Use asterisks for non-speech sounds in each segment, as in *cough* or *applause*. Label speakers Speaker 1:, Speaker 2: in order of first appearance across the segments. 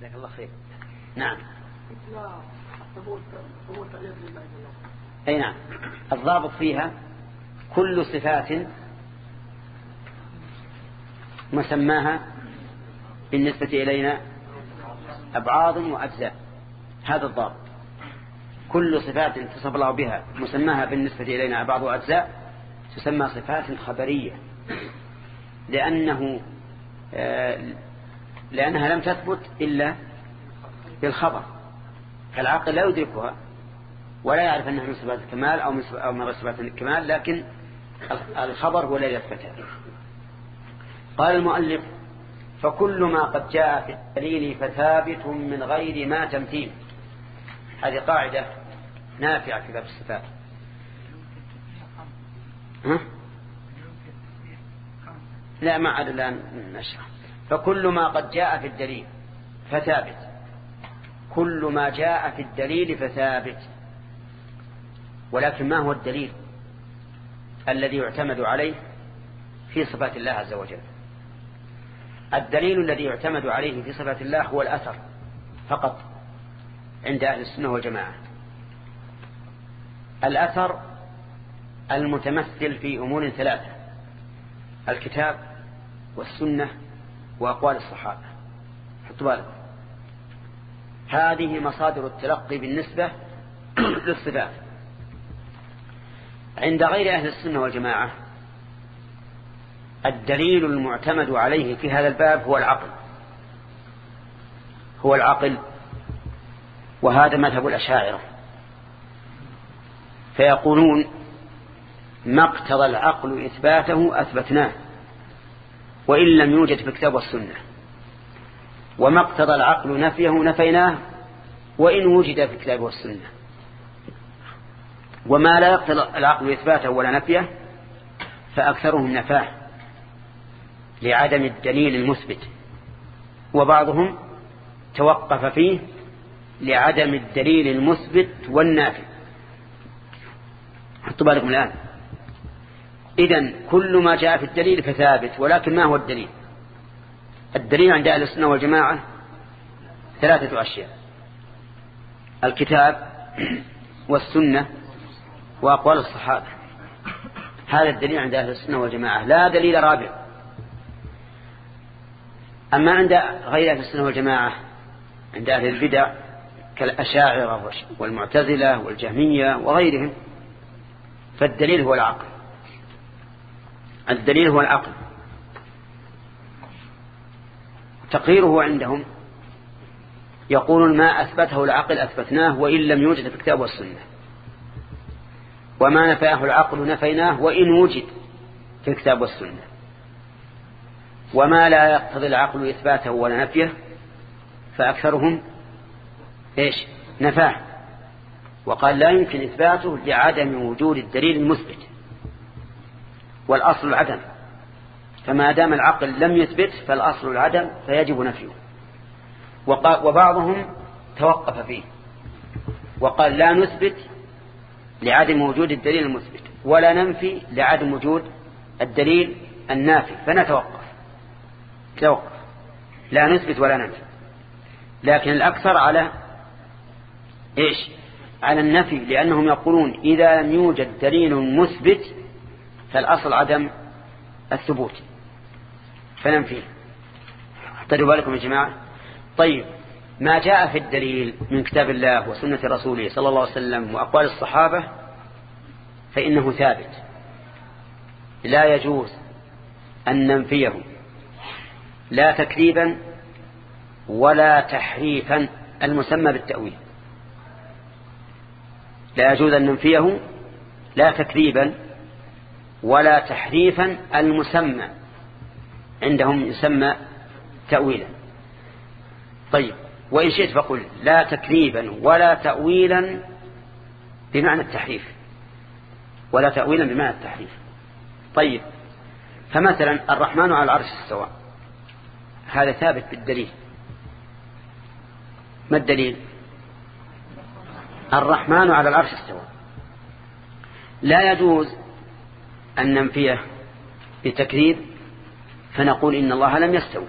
Speaker 1: جزاك الله خير. نعم. أي نعم. الضابط فيها كل صفات مسماها بالنسبة إلينا أبعاض وأجزاء. هذا الضابط. كل صفات تصف الله بها مسماها بالنسبة إلينا أبعاض وأجزاء تسمى صفات خبرية. لأنه آه، لأنها لم تثبت إلا بالخبر. فالعقل لا يدركها ولا يعرف أنها من صفات الكمال أو من صفات الكمال لكن الخبر هو الذي يثبتها. قال المؤلف فكل ما قد جاء في الدليل فثابت من غير ما تمثيل. هذه قاعدة نافعة في باب الصفات. ها؟ لا ما عاد الآن نشرح. فكل ما قد جاء في الدليل فثابت. كل ما جاء في الدليل فثابت. ولكن ما هو الدليل الذي يعتمد عليه في صفات الله عز وجل؟ الدليل الذي يعتمد عليه في صفات الله هو الأثر فقط عند أهل السنة والجماعة. الأثر المتمثل في أمور ثلاثة الكتاب والسنة وأقوال الصحابة. حطوا بالك هذه مصادر التلقي بالنسبة *clears throat* للصفات. عند غير أهل السنة والجماعة الدليل المعتمد عليه في هذا الباب هو العقل. هو العقل وهذا مذهب الأشاعرة. فيقولون ما اقتضى العقل إثباته أثبتناه. وإن لم يوجد في الكتاب والسنة. وما اقتضى العقل نفيه نفيناه وإن وجد في الكتاب والسنة. وما لا يقتضى العقل إثباته ولا نفيه فأكثرهم نفاه لعدم الدليل المثبت. وبعضهم توقف فيه لعدم الدليل المثبت والنافي. حطوا بالكم الآن. إذن كل ما جاء في الدليل فثابت ولكن ما هو الدليل؟ الدليل عند أهل السنة والجماعة ثلاثة أشياء. الكتاب *clears throat* والسنة وأقوال الصحابة. هذا الدليل عند أهل السنة والجماعة لا دليل رابع. أما عند غير أهل السنة والجماعة عند أهل البدع كالأشاعرة والمعتزلة والجهمية وغيرهم فالدليل هو العقل. الدليل هو العقل. تقريره عندهم يقول ما أثبته العقل أثبتناه وإن لم يوجد في الكتاب والسنة. وما نفاه العقل نفيناه وإن وجد في الكتاب والسنة. وما لا يقتضي العقل إثباته ولا نفيه فأكثرهم إيش؟ نفاه. وقال لا يمكن إثباته لعدم وجود الدليل المثبت. والأصل العدم. فما دام العقل لم يثبت فالأصل العدم فيجب نفيه. وبعضهم توقف فيه. وقال لا نثبت لعدم وجود الدليل المثبت ولا ننفي لعدم وجود الدليل النافي فنتوقف. توقف. لا نثبت ولا ننفي. لكن الأكثر على إيش؟ على النفي لأنهم يقولون إذا لم يوجد دليل مثبت فالأصل عدم الثبوت. فننفيه احتروا بالكم يا جماعة. طيب ما جاء في الدليل من كتاب الله وسنة رسوله صلى الله عليه وسلم وأقوال الصحابة فإنه ثابت. لا يجوز أن ننفيه. لا تكذيبا ولا تحريفا المسمى بالتأويل. لا يجوز أن ننفيه لا تكذيبا ولا تحريفا المسمى. عندهم يسمى تأويلا. طيب وإن شئت فقل لا تكذيبا ولا تأويلا بمعنى التحريف. ولا تأويلا بمعنى التحريف. طيب فمثلا الرحمن على العرش استوى. هذا ثابت بالدليل. ما الدليل؟ الرحمن على العرش استوى. لا يجوز أن ننفيه بتكذيب فنقول إن الله لم يستوي.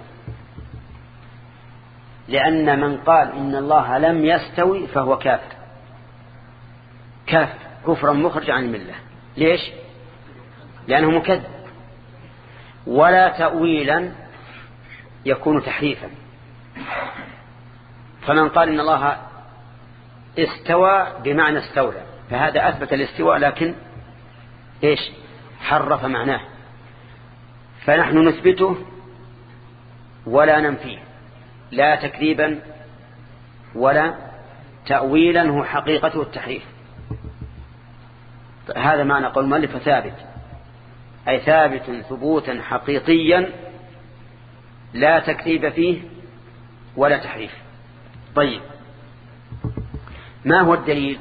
Speaker 1: لأن من قال إن الله لم يستوي فهو كافر. كافر كفرا مخرج عن الملة. ليش؟ لأنه مكذب. ولا تأويلا يكون تحريفا. فمن قال إن الله استوى بمعنى استولى فهذا أثبت الاستواء لكن إيش؟ حرف معناه. فنحن نثبته ولا ننفيه. لا تكذيبا ولا تأويلا هو حقيقته التحريف. هذا معنى قول المؤلف ثابت. أي ثابت ثبوتا حقيقيا لا تكذيب فيه ولا تحريف. طيب. ما هو الدليل؟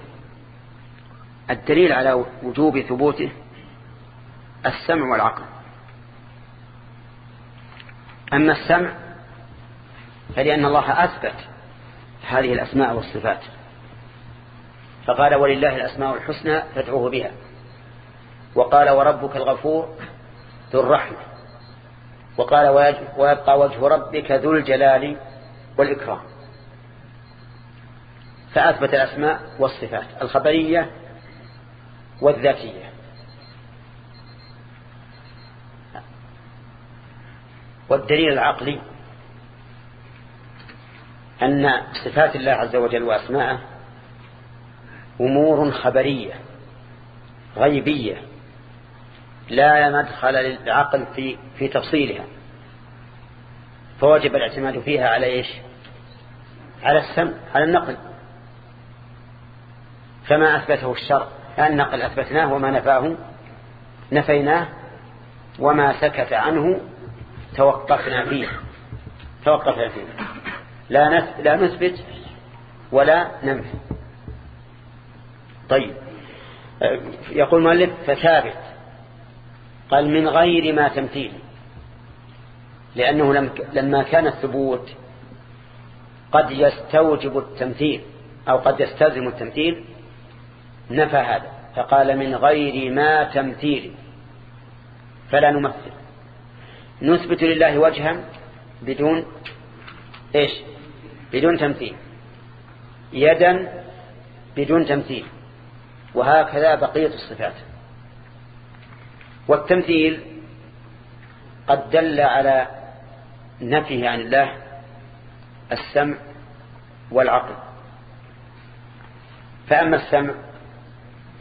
Speaker 1: الدليل على وجوب ثبوته السمع والعقل. أما السمع فلأن الله أثبت هذه الأسماء والصفات. فقال ولله الأسماء الحسنى فادعوه بها. وقال وربك الغفور ذو الرحمة. وقال ويبقى وجه ربك ذو الجلال والإكرام. فأثبت الأسماء والصفات الخبرية والذاتية. والدليل العقلي أن صفات الله عز وجل وأسماءه أمور خبرية غيبية لا مدخل للعقل في, في تفصيلها. فوجب الاعتماد فيها على إيش؟ على السمع على النقل. فما أثبته الشرع النقل أثبتناه وما نفاه نفيناه وما سكت عنه توقفنا فيه. توقفنا فيه. لا لا نثبت ولا ننفي. طيب. يقول المؤلف فثابت. قال من غير ما تمثيل. لأنه لما كان الثبوت قد يستوجب التمثيل أو قد يستلزم التمثيل نفى هذا. فقال من غير ما تمثيل. فلا نمثل. نثبت لله وجها بدون إيش؟ بدون تمثيل. يدا بدون تمثيل. وهكذا بقية الصفات. والتمثيل قد دل على نفيه عن الله السمع والعقل. فأما السمع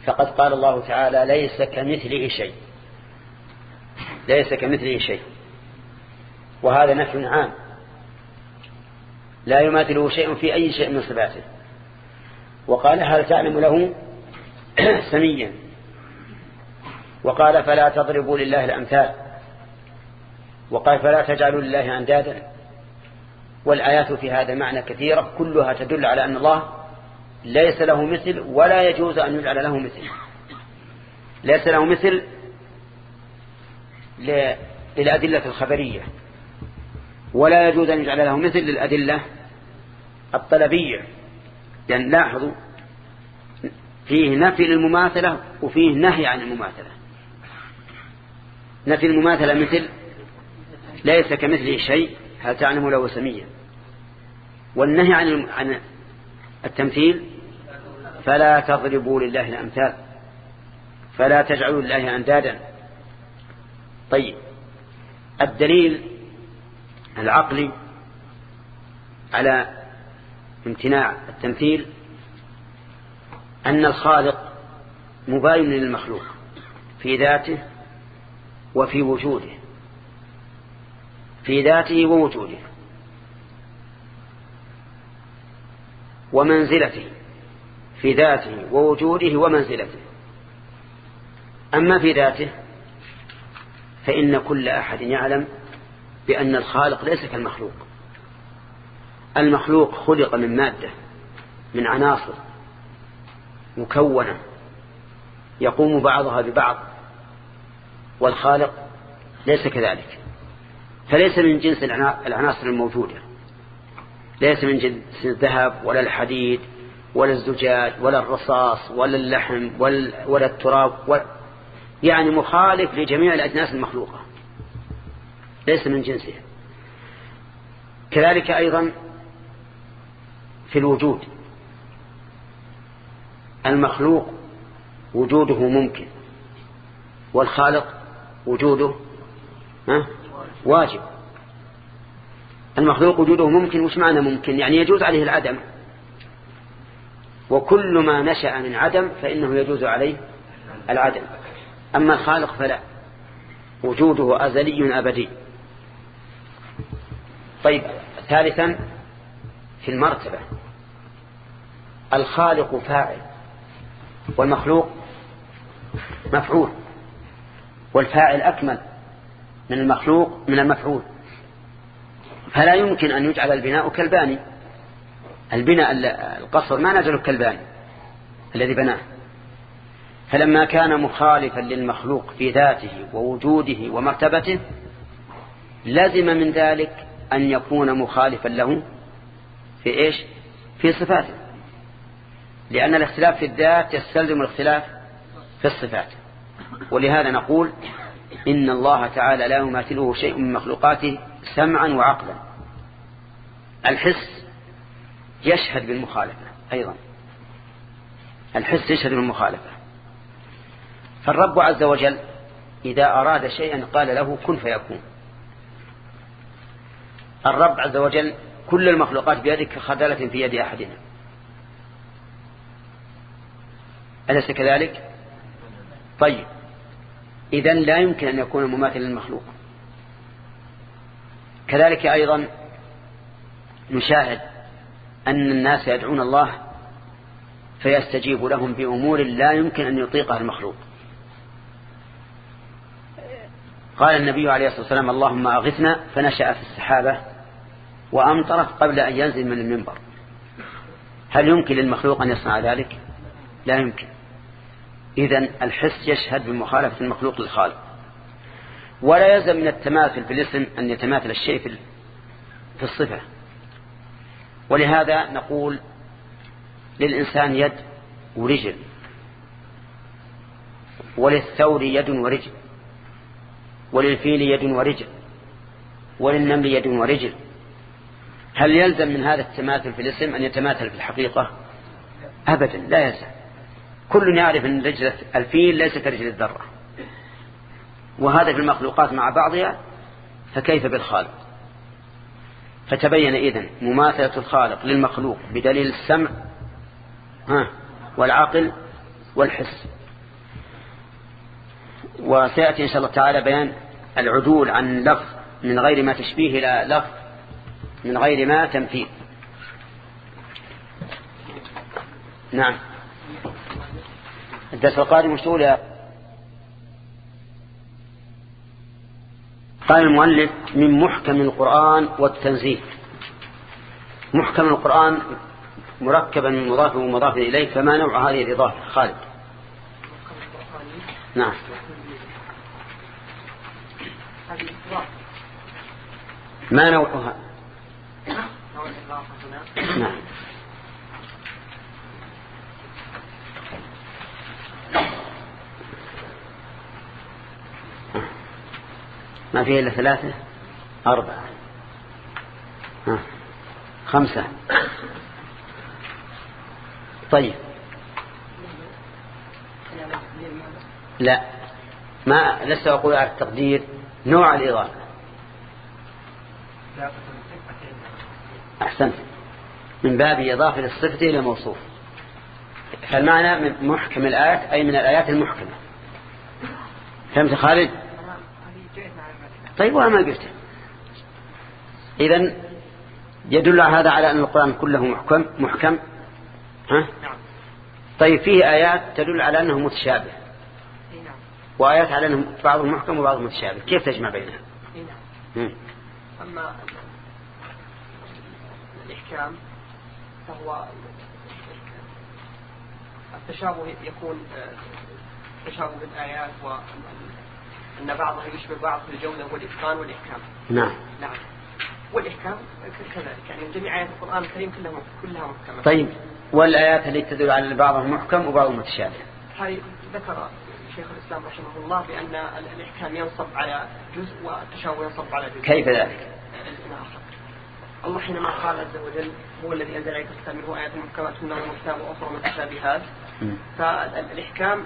Speaker 1: فقد قال الله تعالى ليس كمثله شيء. ليس كمثله شيء. وهذا نفي عام. لا يماثله شيء في أي شيء من صفاته. وقال هل تعلم له *clears throat* سميا؟ وقال فلا تضربوا لله الأمثال. وقال فلا تجعلوا لله أندادا. والآيات في هذا معنى كثيرة كلها تدل على أن الله ليس له مثل ولا يجوز أن يجعل له مثل. ليس له مثل للأدلة الخبرية. ولا يجوز أن يجعل له مثل للأدلة الطلبية. لأن لاحظوا فيه نفي للمماثلة وفيه نهي عن المماثلة. نفي المماثلة مثل ليس كمثله شيء هل تعلم له سميا والنهي عن عن التمثيل فلا تضربوا لله الأمثال فلا تجعلوا لله أندادا. طيب الدليل العقلي على امتناع التمثيل أن الخالق مباين للمخلوق في ذاته وفي وجوده في ذاته ووجوده ومنزلته في ذاته ووجوده ومنزلته. أما في ذاته فإن كل أحد يعلم بأن الخالق ليس كالمخلوق. المخلوق خلق من مادة من عناصر مكونة يقوم بعضها ببعض والخالق ليس كذلك. فليس من جنس العناصر الموجودة. ليس من جنس الذهب ولا الحديد ولا الزجاج ولا الرصاص ولا اللحم ولا التراب ولا يعني مخالف لجميع الأجناس المخلوقة. ليس من جنسها. كذلك أيضا في الوجود. المخلوق وجوده ممكن والخالق وجوده واجب. المخلوق وجوده ممكن وش معنى ممكن؟ يعني يجوز عليه العدم. وكل ما نشأ من عدم فإنه يجوز عليه العدم. أما الخالق فلا. وجوده أزلي أبدي. طيب ثالثا في المرتبة. الخالق فاعل والمخلوق مفعول والفاعل أكمل من المخلوق من المفعول. فلا يمكن أن يجعل البناء كالباني. البناء القصر ما نزل كالباني الذي بناه. فلما كان مخالفا للمخلوق في ذاته ووجوده ومرتبته لزم من ذلك أن يكون مخالفا له في إيش؟ في صفاته. لأن الاختلاف في الذات يستلزم الاختلاف في الصفات. ولهذا نقول إن الله تعالى لا يماثله شيء من مخلوقاته سمعا وعقلا. الحس يشهد بالمخالفة أيضا. الحس يشهد بالمخالفة. فالرب عز وجل إذا أراد شيئا قال له كن فيكون. الرب عز وجل كل المخلوقات بيدك كخذلة في يد أحدنا. أليس كذلك؟ طيب. إذن لا يمكن أن يكون مماثلا للمخلوق. كذلك أيضا نشاهد أن الناس يدعون الله فيستجيب لهم بأمور لا يمكن أن يطيقها المخلوق. قال النبي عليه الصلاة والسلام اللهم أغثنا فنشأ في السحابة وأمطر قبل أن ينزل من المنبر. هل يمكن للمخلوق أن يصنع ذلك؟ لا يمكن. إذا الحس يشهد بمخالفة المخلوق للخالق. ولا يلزم من التماثل في الاسم أن يتماثل الشيء في الصفة. ولهذا نقول للإنسان يد ورجل. وللثور يد ورجل. وللفيل يد ورجل. وللنمل يد ورجل. هل يلزم من هذا التماثل في الاسم أن يتماثل في الحقيقة؟ أبدا لا يلزم. كل يعرف أن رجل الفيل ليس كرجل الذرة. وهذا في المخلوقات مع بعضها فكيف بالخالق؟ فتبين إذن مماثلة الخالق للمخلوق بدليل السمع ها والعقل والحس. وسيأتي إن شاء الله تعالى بيان العدول عن لفظ من غير ما تشبيه إلى لفظ من غير ما تمثيل نعم. الدرس القادم مشغول قال المؤلف من محكم القرآن والتنزيل. محكم القرآن مركبا من مضاف ومضاف إليه فما نوع هذه الإضافة؟ خالد. نعم. ما نوعها؟ نعم. ما فيه إلا ثلاثة؟ أربعة. خمسة. طيب. لا. ما لست أقول على التقدير نوع الإضافة. أحسنت من باب إضافة الصفة إلى موصوف. فالمعنى من محكم الآيات أي من الآيات المحكمة. فهمت خالد؟ طيب وما قلت. إذن يدل هذا على أن القرآن كله محكم محكم. ها؟ طيب فيه آيات تدل على أنه متشابه. وآيات على أنه بعض محكم وبعض متشابه. كيف تجمع بينها؟
Speaker 2: نعم. أما الإحكام فهو التشابه يكون آه، تشابه الآيات وأن بعضها يشبه بعض في الجودة والإتقان والإحكام.
Speaker 1: نعم.
Speaker 2: نعم. والإحكام كذلك. يعني جميع آيات القرآن الكريم كلها كلها محكمة.
Speaker 1: طيب. والآيات التي تدل على بعضها محكم وبعضها متشابه.
Speaker 2: هذه ذكر شيخ الإسلام رحمه الله بأن الإحكام ينصب على جزء والتشابه ينصب على جزء.
Speaker 1: كيف ذلك؟
Speaker 2: الله حينما قال عز وجل هو الذي أنزل عليك الكتاب منه آيات محكمات هن المكتاب وأخرى متشابهات فالإحكام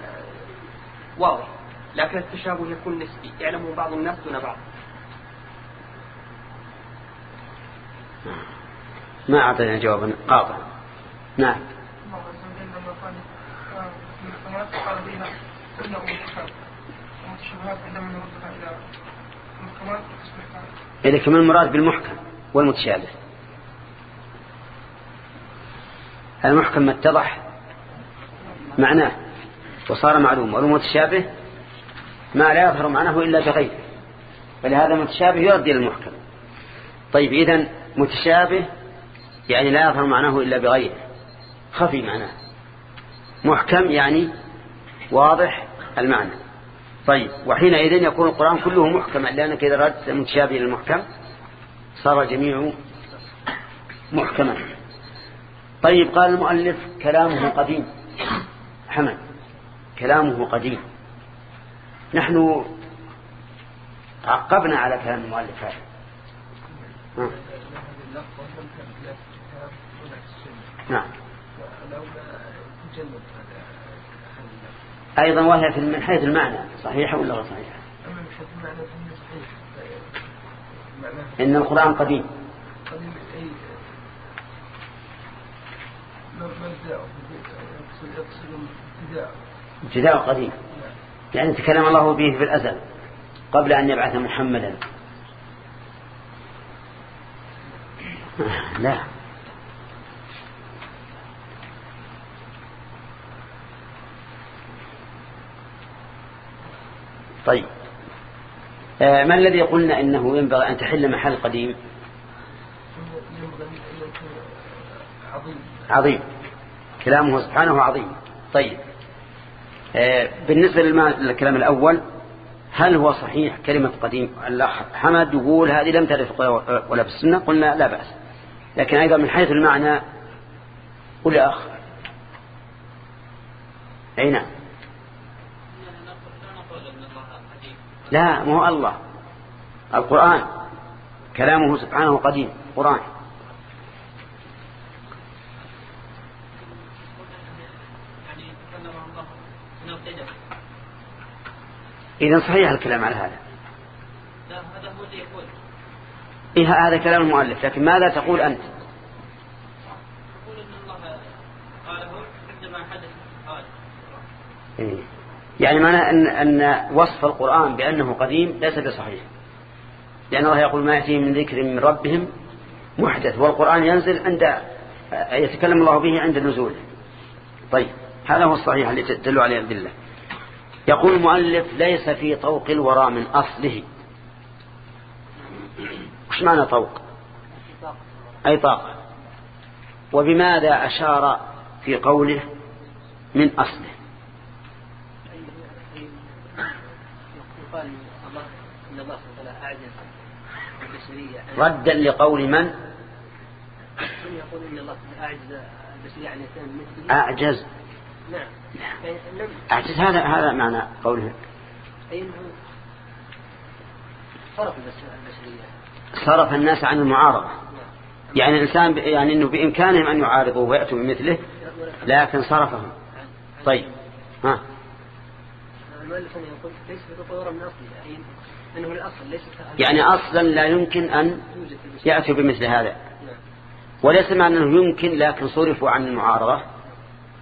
Speaker 2: واضح لكن التشابه يكون نسبي يعلمه بعض الناس دون بعض.
Speaker 1: ما أعطينا جوابا. قاطعا نعم. إذا كمان المراد بالمحكم. والمتشابه. المحكم ما اتضح معناه وصار معلوم والمتشابه ما لا يظهر معناه إلا بغيره. فلهذا المتشابه يرد إلى المحكم طيب إذن متشابه يعني لا يظهر معناه إلا بغيره. خفي معناه. محكم يعني واضح المعنى. طيب وحينئذ يكون القرآن كله محكما لأنك إذا ردت متشابه للمحكم صار الجميع محكما. طيب قال المؤلف كلامه قديم. حمد كلامه قديم. نحن عقبنا على كلام المؤلف هذا. نعم. أيضا وهي من حيث المعنى صحيحة ولا غير صحيحة إن القرآن قديم. ابتداء قديم. يعني تكلم الله به في الأزل قبل أن يبعث محمدا. لا. طيب. آه ما الذي قلنا إنه ينبغي أن تحل محل قديم؟ عظيم. كلامه سبحانه عظيم. طيب. آه بالنسبة للكلام الأول هل هو صحيح كلمة قديم؟ الأخ حمد يقول هذه لم ترد ولا في السنة قلنا لا بأس. لكن أيضا من حيث المعنى قل أخ. أي نعم. لا مو الله. القرآن كلامه سبحانه قديم قرآن. إذا صحيح الكلام على هذا. لا هذا هو اللي يقول إيه هذا كلام المؤلف لكن ماذا تقول أنت؟ تقول إن الله قاله عندما حدث قال إيه. يعني معنى أن, أن وصف القرآن بأنه قديم ليس بصحيح. لأن الله يقول ما يأتيهم من ذكر من ربهم محدث والقرآن ينزل عند يتكلم الله به عند النزول طيب هذا هو الصحيح الذي تدل عليه الأدلة. يقول المؤلف ليس في طوق الورى من أصله. وش معنى طوق؟ أي طاقة. وبماذا أشار في قوله من أصله؟ ردا لقول من؟ يقول إن الله أعجز البشرية عن أعجز. نعم. أعجز هذا هذا معنى قوله. أي إنه صرف البشرية. صرف الناس عن المعارضة. نعم. يعني الإنسان يعني إنه بإمكانهم أن يعارضوه ويأتوا بمثله لكن صرفهم. طيب. ها. من الاصل يعني أصلا لا يمكن أن ياتوا بمثل هذا. وليس معنى أنه يمكن لكن صرفوا عن المعارضة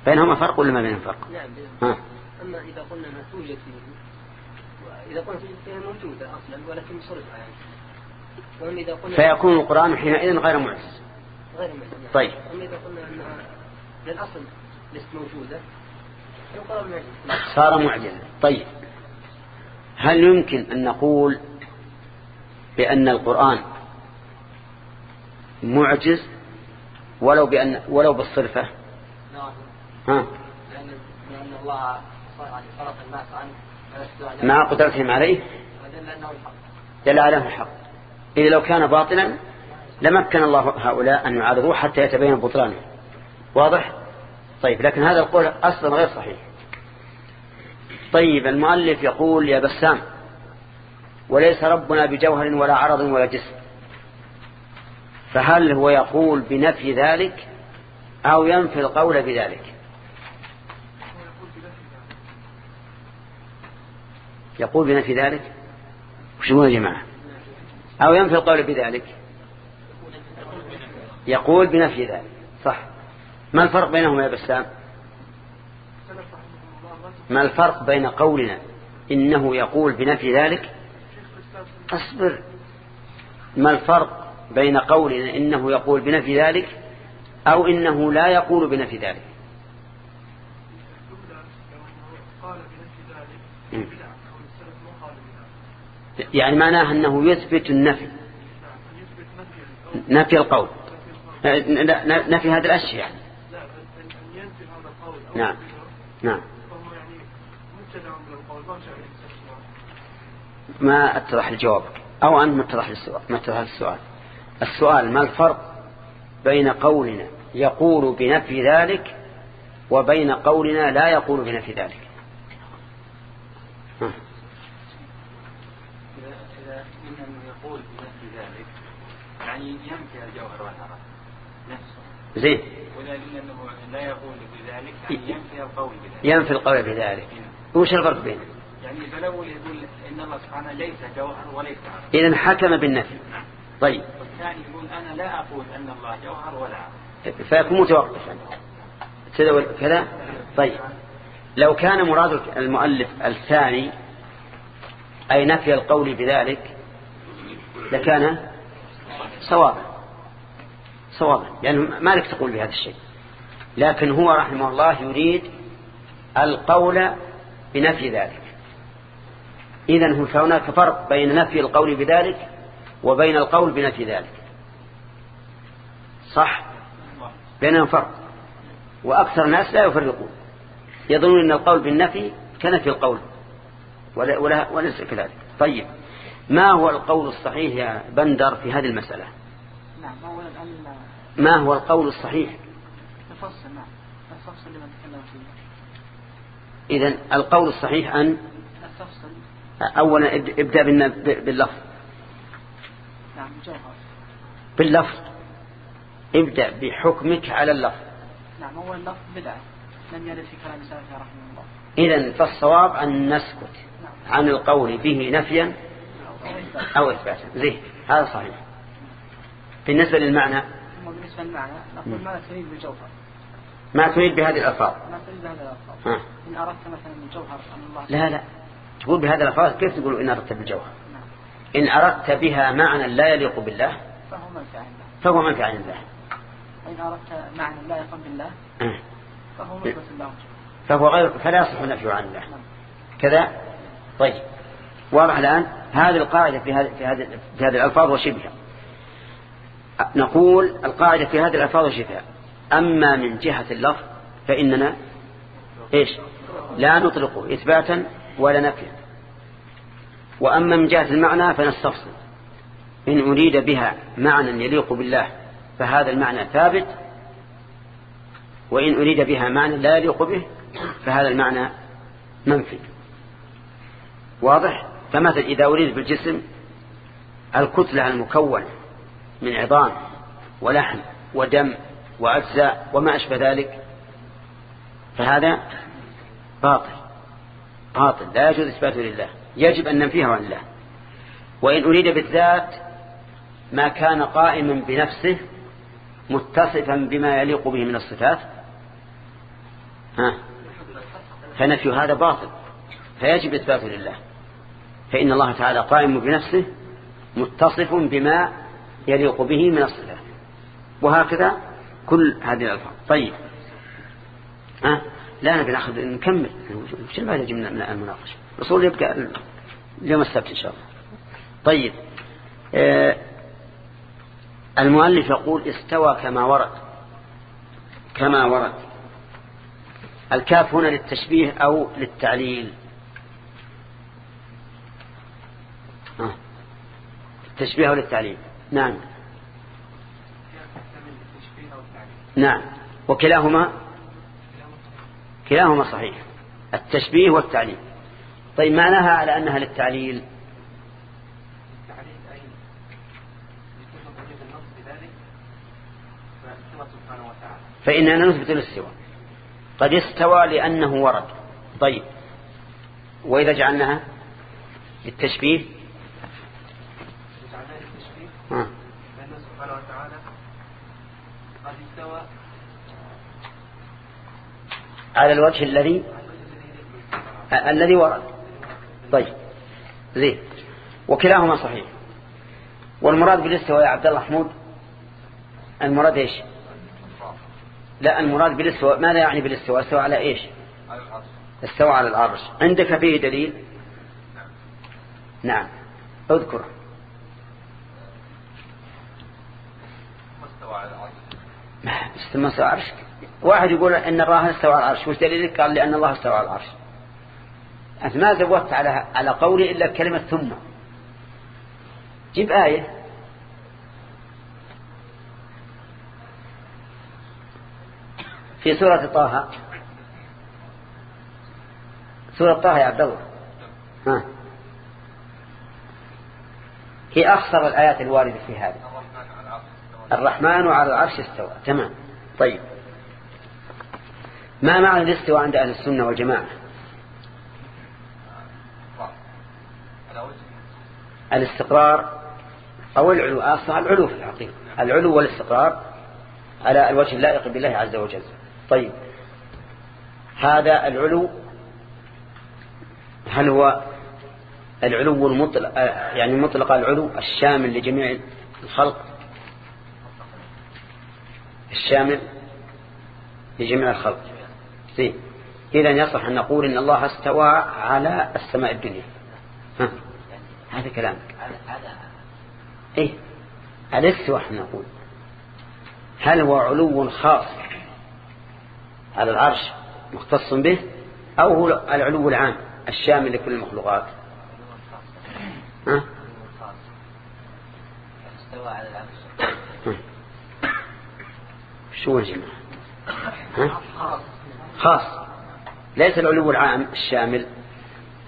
Speaker 1: بينهما فرق ولا ما بينهم فرق؟ نعم ها. اما اذا قلنا ما توجد فيه اذا قلنا توجد موجوده أصلا ولكن صرف يعني إذا قلنا فيكون القرآن حينئذ غير معجز غير معجز. طيب أما إذا قلنا أنها للأصل ليست موجودة صار معجزا طيب. هل يمكن أن نقول بأن القرآن معجز ولو بأن ولو بالصرفة؟ ها؟ لأن الله صرف الناس عن مع قدرتهم عليه؟ دل على الحق. إذا لو كان باطلا لمكن الله هؤلاء أن يعارضوه حتى يتبين بطلانه. واضح؟ طيب لكن هذا القول أصلا غير صحيح. طيب المؤلف يقول يا بسام وليس ربنا بجوهر ولا عرض ولا جسم. فهل هو يقول بنفي ذلك أو ينفي القول بذلك؟ يقول بنفي ذلك؟ وش يا جماعة؟ أو ينفي القول بذلك؟ يقول بنفي ذلك صح. ما الفرق بينهما يا بسام؟ ما الفرق بين قولنا إنه يقول بنفي ذلك؟ أصبر. ما الفرق بين قولنا إنه يقول بنفي ذلك أو إنه لا يقول بنفي ذلك؟ يعني معناه أنه يثبت النفي. نفي القول. نفي هذه الأشياء يعني. نعم. نعم. ما اتضح الجواب. أو أن ما اتضح السؤال. ما اتضح السؤال. السؤال ما الفرق بين قولنا يقول بنفي ذلك وبين قولنا لا يقول بنفي ذلك؟ ها. يعني ينفي الجوهر والعرض نفسه زين ولكنه لا يقول بذلك يعني ينفي القول بذلك. ينفي القول بذلك. وش الفرق بينه يعني فالاول يقول إن الله سبحانه ليس جوهر وليس عرض إذا حكم بالنفي. طيب. والثاني يقول أنا لا أقول أن الله جوهر ولا عرض فيكون متوقفا كذا طيب. لو كان مراد المؤلف الثاني أي نفي القول بذلك لكان صوابا. صوابا. يعني ما لك تقول بهذا الشيء؟ لكن هو رحمه الله يريد القول بنفي ذلك. إذن فهناك فرق بين نفي القول بذلك وبين القول بنفي ذلك. صح؟ بينهم فرق. وأكثر الناس لا يفرقون. يظنون أن القول بالنفي كنفي القول. ولا ولا وليس كذلك. طيب. ما هو القول الصحيح يا بندر في هذه المسألة؟ نعم ما هو القول الصحيح؟ نعم تكلم فيه. إذن القول الصحيح أن أولا ابدأ باللفظ. نعم جوهر باللفظ. ابدأ بحكمك على اللفظ. نعم أول اللفظ بدعة. لم يرد في كلام سلف رحمه الله. إذن فالصواب أن نسكت نعم. عن القول به نفيا أو إثباتا. زين هذا صحيح. بالنسبة للمعنى. بالنسبة للمعنى. نقول ما تريد بالجوهر. ما تريد بهذه الألفاظ؟ ما تريد بهذه الألفاظ. إن أردت مثلا الجوهر الله لا لا. تقول بهذه الألفاظ كيف تقول إن أردت بالجوهر؟ نعم. إن أردت بها معنى لا يليق بالله فهو منفع عن الله فهو منفع عن الله وإن أردت معنى لا يقم بالله. فهو مثبت الله فهو غير فلا يصح نفيه عن الله. نعم. كذا؟ طيب. واضح الآن؟ هذه القاعدة في هذه في هذه في هذه الألفاظ وشبهها. نقول القاعدة في هذه الألفاظ وشبهها. أما من جهة اللفظ فإننا إيش؟ لا نطلقه إثباتا ولا نفيا. وأما من جهة المعنى فنستفصل. إن أريد بها معنى يليق بالله فهذا المعنى ثابت وإن أريد بها معنى لا يليق به فهذا المعنى منفي. واضح؟ فمثل إذا أريد بالجسم الكتلة المكونة من عظام ولحم ودم وأجزاء وما أشبه ذلك فهذا باطل باطل لا يجوز إثباته لله يجب أن ننفيه عن الله. وإن أريد بالذات ما كان قائما بنفسه متصفا بما يليق به من الصفات ها فنفي هذا باطل فيجب إثباته لله. فإن الله تعالى قائم بنفسه متصف بما يليق به من الصفات. وهكذا كل هذه الألفاظ. طيب. ها؟ لا نبي ناخذ نكمل. وش الفائدة من المناقشة؟ الأصول يبقى اليوم السبت إن شاء الله. طيب. آه المؤلف يقول استوى كما ورد. كما ورد. الكاف هنا للتشبيه أو للتعليل. التشبيه أو للتعليل. نعم. نعم. وكلاهما كلاهما صحيح. التشبيه والتعليل. طيب معناها على أنها للتعليل؟ فإننا نثبت الاستواء قد استوى لأنه ورد. طيب وإذا جعلناها للتشبيه
Speaker 3: لأنه سبحانه وتعالى قد استوى
Speaker 1: على الوجه الذي الذي ورد. طيب. زين. وكلاهما صحيح. والمراد بالاستواء يا عبد الله محمود المراد إيش؟ لا المراد بالاستواء ماذا يعني بالاستواء استوى على إيش؟ استوى على العرش. عندك فيه دليل؟ نعم. اذكر استوى على العرش؟ واحد يقول إن الله استوى على العرش. وش دليلك؟ قال لأن الله استوى على العرش. أنت ما زودت على على قولي إلا كلمة ثم. جيب آية. في سورة طه. سورة طه يا عبد الله. ها. هي أخصر الآيات الواردة في هذا الرحمن على العرش استوى. تمام. طيب. ما معنى الاستواء عند أهل السنة والجماعة؟ الاستقرار أو العلو أصلا العلو في الحقيقة. العلو والاستقرار على الوجه اللائق بالله عز وجل. طيب. هذا العلو هل هو العلو المطلق يعني مطلق العلو الشامل لجميع الخلق؟ الشامل لجميع الخلق. زين. إذا يصح أن نقول إن الله استوى على السماء الدنيا. ها. هذا كلامك. إيه. الاستواء نقول. هل هو علو خاص على العرش مختص به؟ أو هو العلو العام الشامل لكل المخلوقات؟ ها؟ استوى على العرش. شو يا جماعة ها؟ خاص. ليس العلو العام الشامل.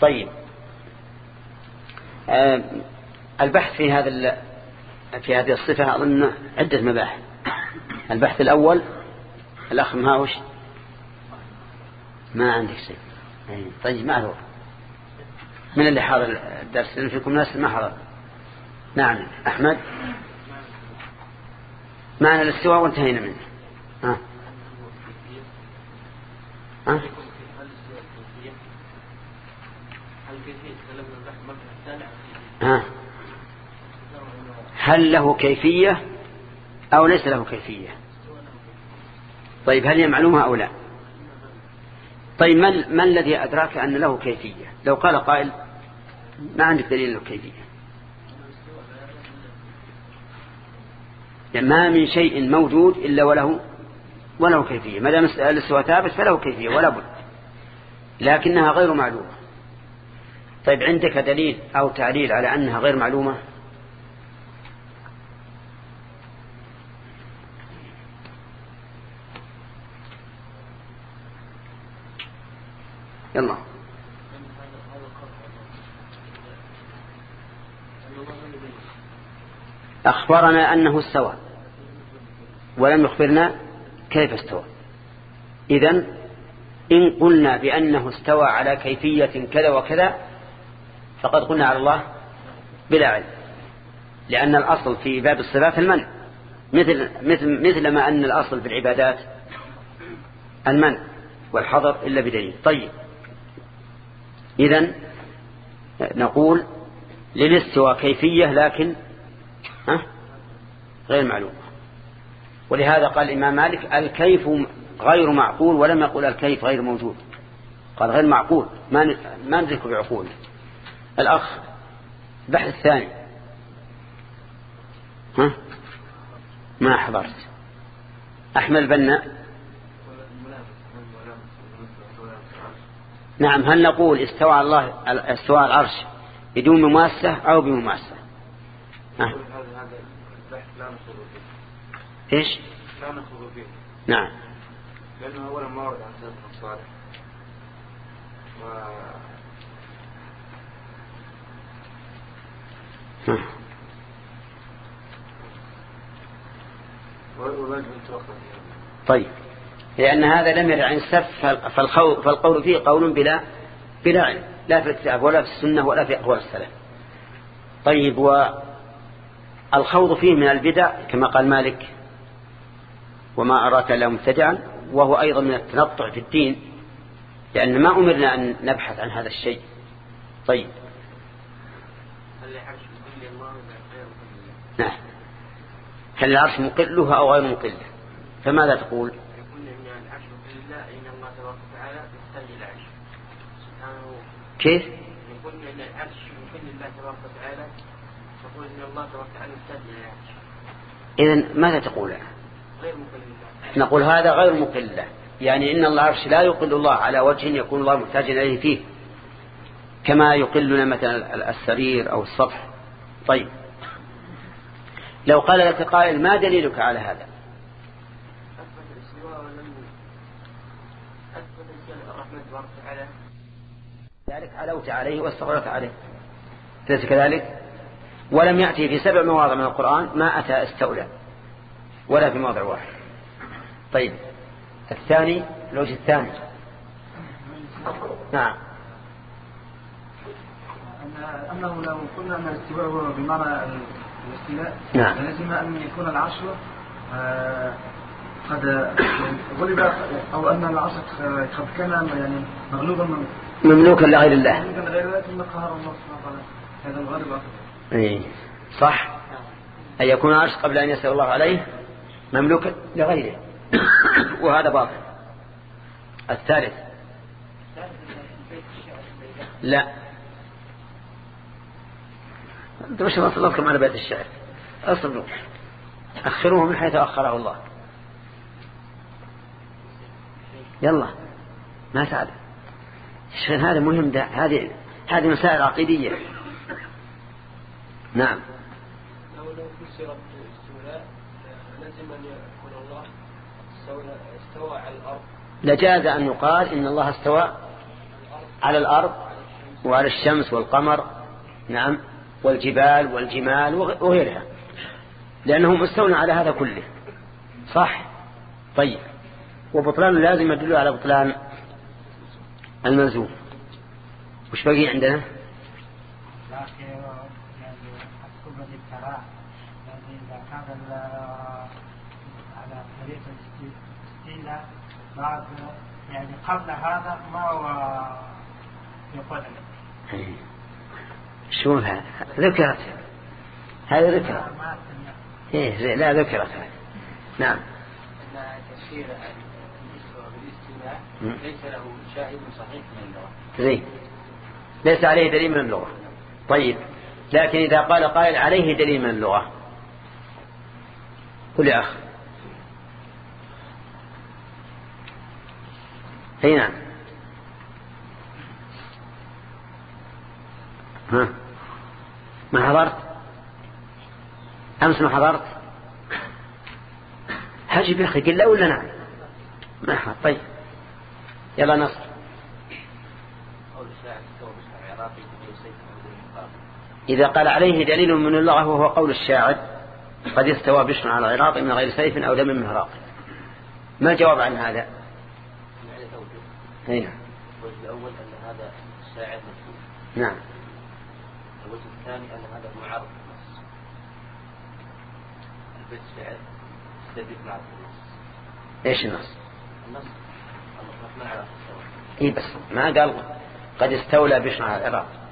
Speaker 1: طيب. آه، البحث في هذا في هذه الصفة أظن عدة مباحث. البحث الأول الأخ مهاوش. ما عندك شيء. طيب ما هو؟ من اللي حاضر الدرس؟ لأن فيكم ناس ما حضر. نعم أحمد. معنا الاستواء وانتهينا منه. ها. ها؟ هل له كيفية أو ليس له كيفية؟ طيب هل هي معلومة أو لا؟ طيب ما, ما الذي أدراك أن له كيفية؟ لو قال قائل ما عندك دليل له كيفية. يعني ما من شيء موجود إلا وله وله كيفية. ما دام الاستواء ثابت فله كيفية ولا بد. لكنها غير معلومة. طيب عندك دليل أو تعليل على أنها غير معلومة؟ يلا. أخبرنا أنه استوى. ولم يخبرنا كيف استوى؟ إذن إن قلنا بأنه استوى على كيفية كذا وكذا فقد قلنا على الله بلا علم. لأن الأصل في باب الصفات المنع. مثل, مثل, مثل ما أن الأصل في العبادات المنع والحظر إلا بدليل. طيب. إذن نقول للاستوى كيفية لكن ها غير معلومة. ولهذا قال الإمام مالك الكيف غير معقول ولم يقول الكيف غير موجود. قال غير معقول ما ما ندرك بعقوله الأخ البحث الثاني. ها؟ ما حضرت. أحمد البنا نعم هل نقول استوى الله استوى العرش بدون مماسة أو بمماسة؟ ها. إيش؟
Speaker 3: لا نخوض فيه
Speaker 1: نعم.
Speaker 3: لأنه أولا ما ورد عن سيدنا الصالح
Speaker 1: طيب. لأن هذا لم يرد عن السف فالقول فيه قول بلا بلا علم. لا في الكتاب ولا في السنة ولا في أقوال السلف. طيب والخوض فيه من البدع كما قال مالك وما أراك إلا مبتدعا وهو أيضا من التنطع في الدين لأن ما أمرنا أن نبحث عن هذا الشيء. طيب. نعم. هل العرش مقلها أو غير مقله؟ فماذا تقول؟ كيف؟
Speaker 3: يقول ان العرش الله تبارك وتعالى تقول ان الله تبارك وتعالى العرش
Speaker 1: اذا ماذا تقول؟ مقل نقول هذا غير مقل. يعني إن العرش لا يقل الله على وجه يكون الله محتاجا إليه فيه. كما يقلنا مثلا السرير أو السطح. طيب. لو قال لك قائل ما دليلك على هذا؟ ذلك علوت عليه واستغرت عليه. ليس كذلك؟ ولم يأتي في سبع مواضع من القرآن ما أتى أستولى. ولا في موضع واحد. طيب. الثاني الوجه الثاني. نعم.
Speaker 3: أنه لو قلنا أن الاستواء هو بمعنى الاستيلاء
Speaker 1: نعم.
Speaker 3: لازم أن يكون العرش آه، قد غلب أو أن العرش قد كان يعني مغلوبا من
Speaker 1: مملوكا لغير الله.
Speaker 3: اي
Speaker 1: صح؟ أن يكون عرش قبل أن يسأل الله عليه مملوكا لغيره. *coughs* وهذا باطل. الثالث. لا. أنت مش وصلتكم على بيت الشعر. اصبروا أخروه من حيث أخره الله. يلا. ما تعلم الشيء هذا مهم ده. هذه هذه مسائل عقيدية. نعم.
Speaker 2: لو لو الاستولاء لازم الله استوى على
Speaker 1: لجاز أن يقال إن الله استوى على الأرض وعلى الشمس والقمر نعم والجبال والجمال وغيرها. لأنهم استولى على هذا كله. صح؟ طيب. وبطلان لازم يدل على بطلان المنزول وش بقي عندنا
Speaker 4: على طريق الاستيلاء بعد يعني قبل هذا ما هو يقول.
Speaker 1: شو هذا ذكرت. هذه ذكرت إيه لا ذكرت. نعم.
Speaker 3: تفسير ليس له شاهد صحيح من اللغة.
Speaker 1: زين. ليس عليه دليل من اللغة. طيب. لكن إذا قال قائل عليه دليل من اللغة. قل يا أخ أي نعم. ها. ما حضرت؟ أمس ما حضرت؟ حاجب يا أخي قل لا ولا نعم؟ ما حضرت. طيب. يلا نصر. إذا قال عليه دليل من الله وهو قول الشاعر قد استوى بشر على العراق من غير سيف أو دم من هراق ما الجواب عن هذا؟
Speaker 3: هنا الوجه الأول أن هذا الشاعر مكتوب
Speaker 1: نعم.
Speaker 3: الوجه الثاني أن هذا معرض النص. البيت الشعر يستدل مع النص.
Speaker 1: إيش النص؟
Speaker 3: النص ما عرف
Speaker 1: اي بس ما قال قد استولى بشر على العراق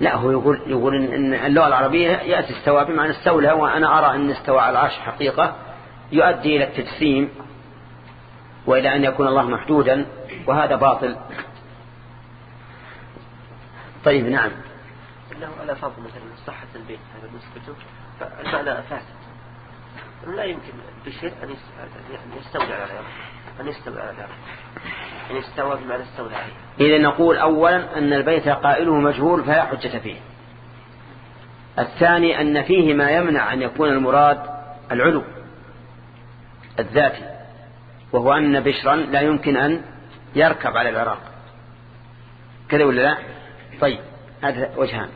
Speaker 1: لا هو يقول يقول إن اللغة العربية يأتي استوى بمعنى استولى وأنا أرى أن استوى على العرش حقيقة يؤدي إلى التجسيم وإلى أن يكون الله محدودا وهذا باطل. طيب نعم.
Speaker 3: إنه على فرض مثلا صحة البيت هذا نسبته فالمعنى فاسد. لا يمكن بشيء أن يستولى على العرش أن يستولى على العرش أن يستوى بمعنى استولى عليه.
Speaker 1: إذا نقول أولا أن البيت قائله مجهول فلا حجة فيه. الثاني أن فيه ما يمنع أن يكون المراد العلو الذاتي وهو أن بشرا لا يمكن أن يركب على العراق. كذا ولا لا؟ طيب هذا وجهان.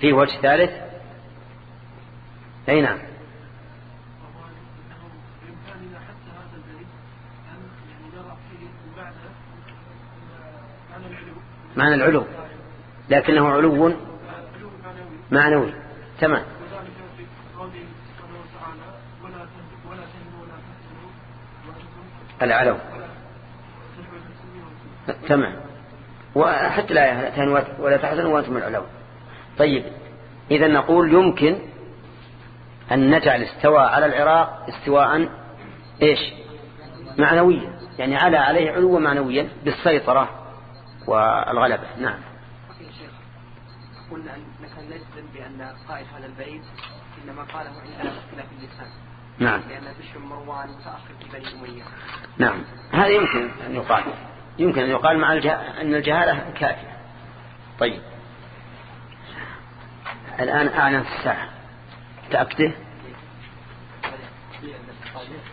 Speaker 1: في وجه ثالث؟ أي نعم. معنى العلو. لكنه علو معنوي. تمام. العلو. تمام. وحتى لا ولا تحزنوا وأنتم العلو. طيب. إذا نقول يمكن أن نجعل استوى على العراق استواء إيش؟ معنويا. يعني على عليه علوا معنويا بالسيطرة. والغلبة. نعم.
Speaker 2: قلنا أنك نجزم بأن قائل هذا البيت إنما قاله عند اختلاف اللسان.
Speaker 1: نعم.
Speaker 2: لأن بشر مروان متأخر في بني أمية.
Speaker 1: نعم. هذا يمكن أن يقال. يمكن أن يقال مع الجه... أن الجهالة كافية. طيب. الآن أعلن في الساعة تأكده؟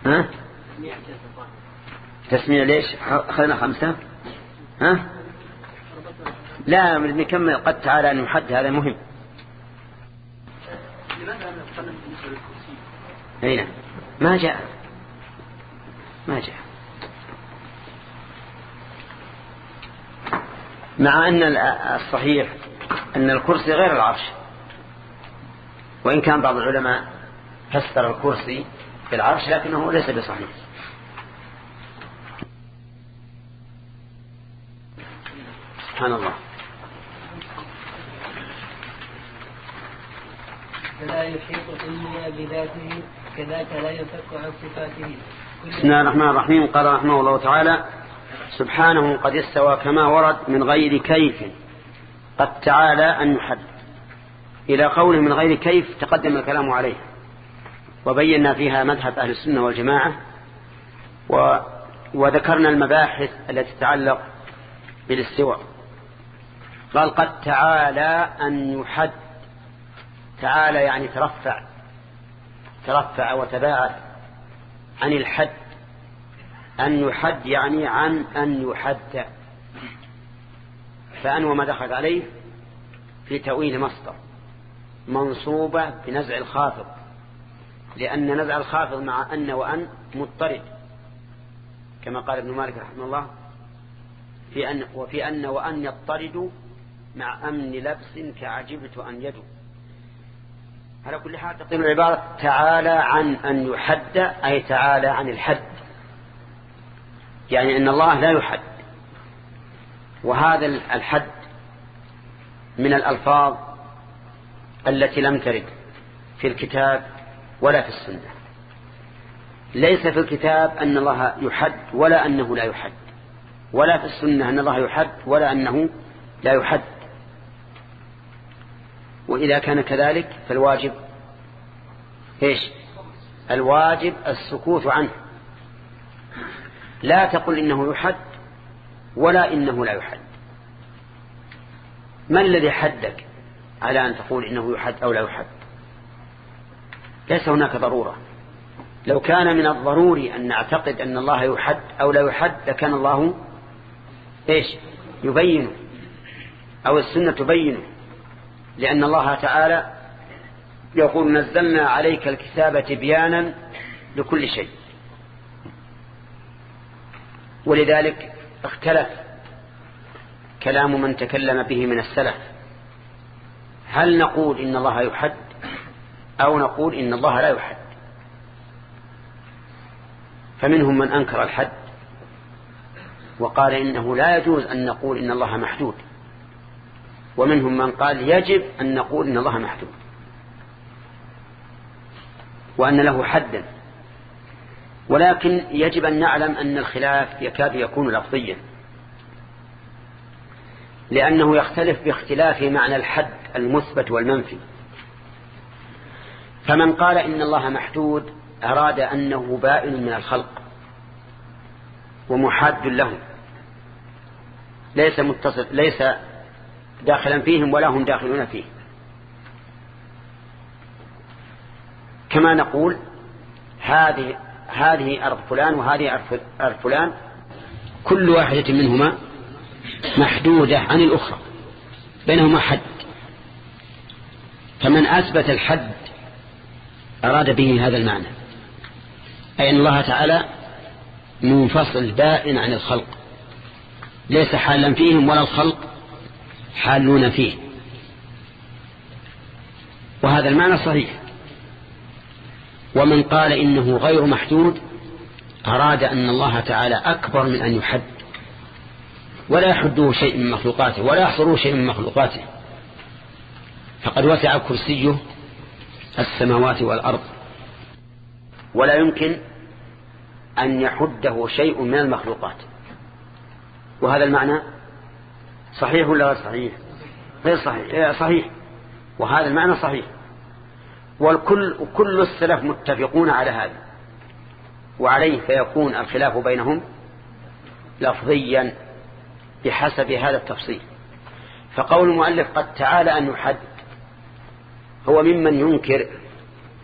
Speaker 1: ها؟ تسمية ليش؟ أخذنا خمسة. ها؟ لا نكمل قد تعالى أن يحد هذا مهم أين ما جاء. ما جاء. مع أن الصحيح أن الكرسي غير العرش. وإن كان بعض العلماء فسر الكرسي بالعرش لكنه ليس بصحيح. سبحان الله. بسم الله الرحمن الرحيم. قال رحمه الله تعالى سبحانه قد استوى كما ورد من غير كيف. قد تعالى أن يحد. إلى قوله من غير كيف تقدم الكلام عليه. وبينا فيها مذهب أهل السنة والجماعة. و وذكرنا المباحث التي تتعلق بالاستواء. قال قد تعالى أن يحد. تعالى يعني ترفع ترفع وتباعد عن الحد. أن يحد يعني عن أن يحد. فأن وما دخلت عليه في تأويل مصدر منصوبة بنزع الخافض. لأن نزع الخافض مع أن وأن مضطرد. كما قال ابن مالك رحمه الله في أن وفي أن وأن يضطرد مع أمن لبس كعجبت أن يدو. على كل حال تقول العبارة تعالى عن أن يحد أي تعالى عن الحد. يعني أن الله لا يحد. وهذا الحد من الألفاظ التي لم ترد في الكتاب ولا في السنة. ليس في الكتاب أن الله يحد ولا أنه لا يحد ولا في السنة أن الله يحد ولا أنه لا يحد. وإذا كان كذلك فالواجب إيش؟ الواجب السكوت عنه. لا تقل إنه يحد ولا إنه لا يحد. ما الذي حدك على أن تقول إنه يحد أو لا يحد؟ ليس هناك ضرورة. لو كان من الضروري أن نعتقد أن الله يحد أو لا يحد لكان الله إيش؟ يبين أو السنة تبينه. لأن الله تعالى يقول نزلنا عليك الكتاب تبيانا لكل شيء. ولذلك اختلف كلام من تكلم به من السلف. هل نقول إن الله يحد أو نقول إن الله لا يحد؟ فمنهم من أنكر الحد وقال إنه لا يجوز أن نقول إن الله محدود. ومنهم من قال يجب أن نقول إن الله محدود وأن له حدا. ولكن يجب أن نعلم أن الخلاف يكاد يكون لفظيا لأنه يختلف باختلاف معنى الحد المثبت والمنفي. فمن قال إن الله محدود أراد أنه بائن من الخلق ومحاد له ليس متصل ليس داخلا فيهم ولا هم داخلون فيه. كما نقول هذه هذه أرض فلان وهذه أرض فلان كل واحدة منهما محدودة عن الأخرى بينهما حد. فمن أثبت الحد أراد به هذا المعنى أي أن الله تعالى منفصل بائن عن الخلق ليس حالا فيهم ولا الخلق حالون فيه. وهذا المعنى صحيح. ومن قال إنه غير محدود أراد أن الله تعالى أكبر من أن يحد. ولا يحده شيء من مخلوقاته ولا يحصره شيء من مخلوقاته. فقد وسع كرسيه السماوات والأرض. ولا يمكن أن يحده شيء من المخلوقات. وهذا المعنى صحيح ولا غير صحيح؟ غير صحيح. صحيح. وهذا المعنى صحيح. والكل كل السلف متفقون على هذا. وعليه فيكون الخلاف بينهم لفظيا بحسب هذا التفصيل. فقول المؤلف قد تعالى أن يحد هو ممن ينكر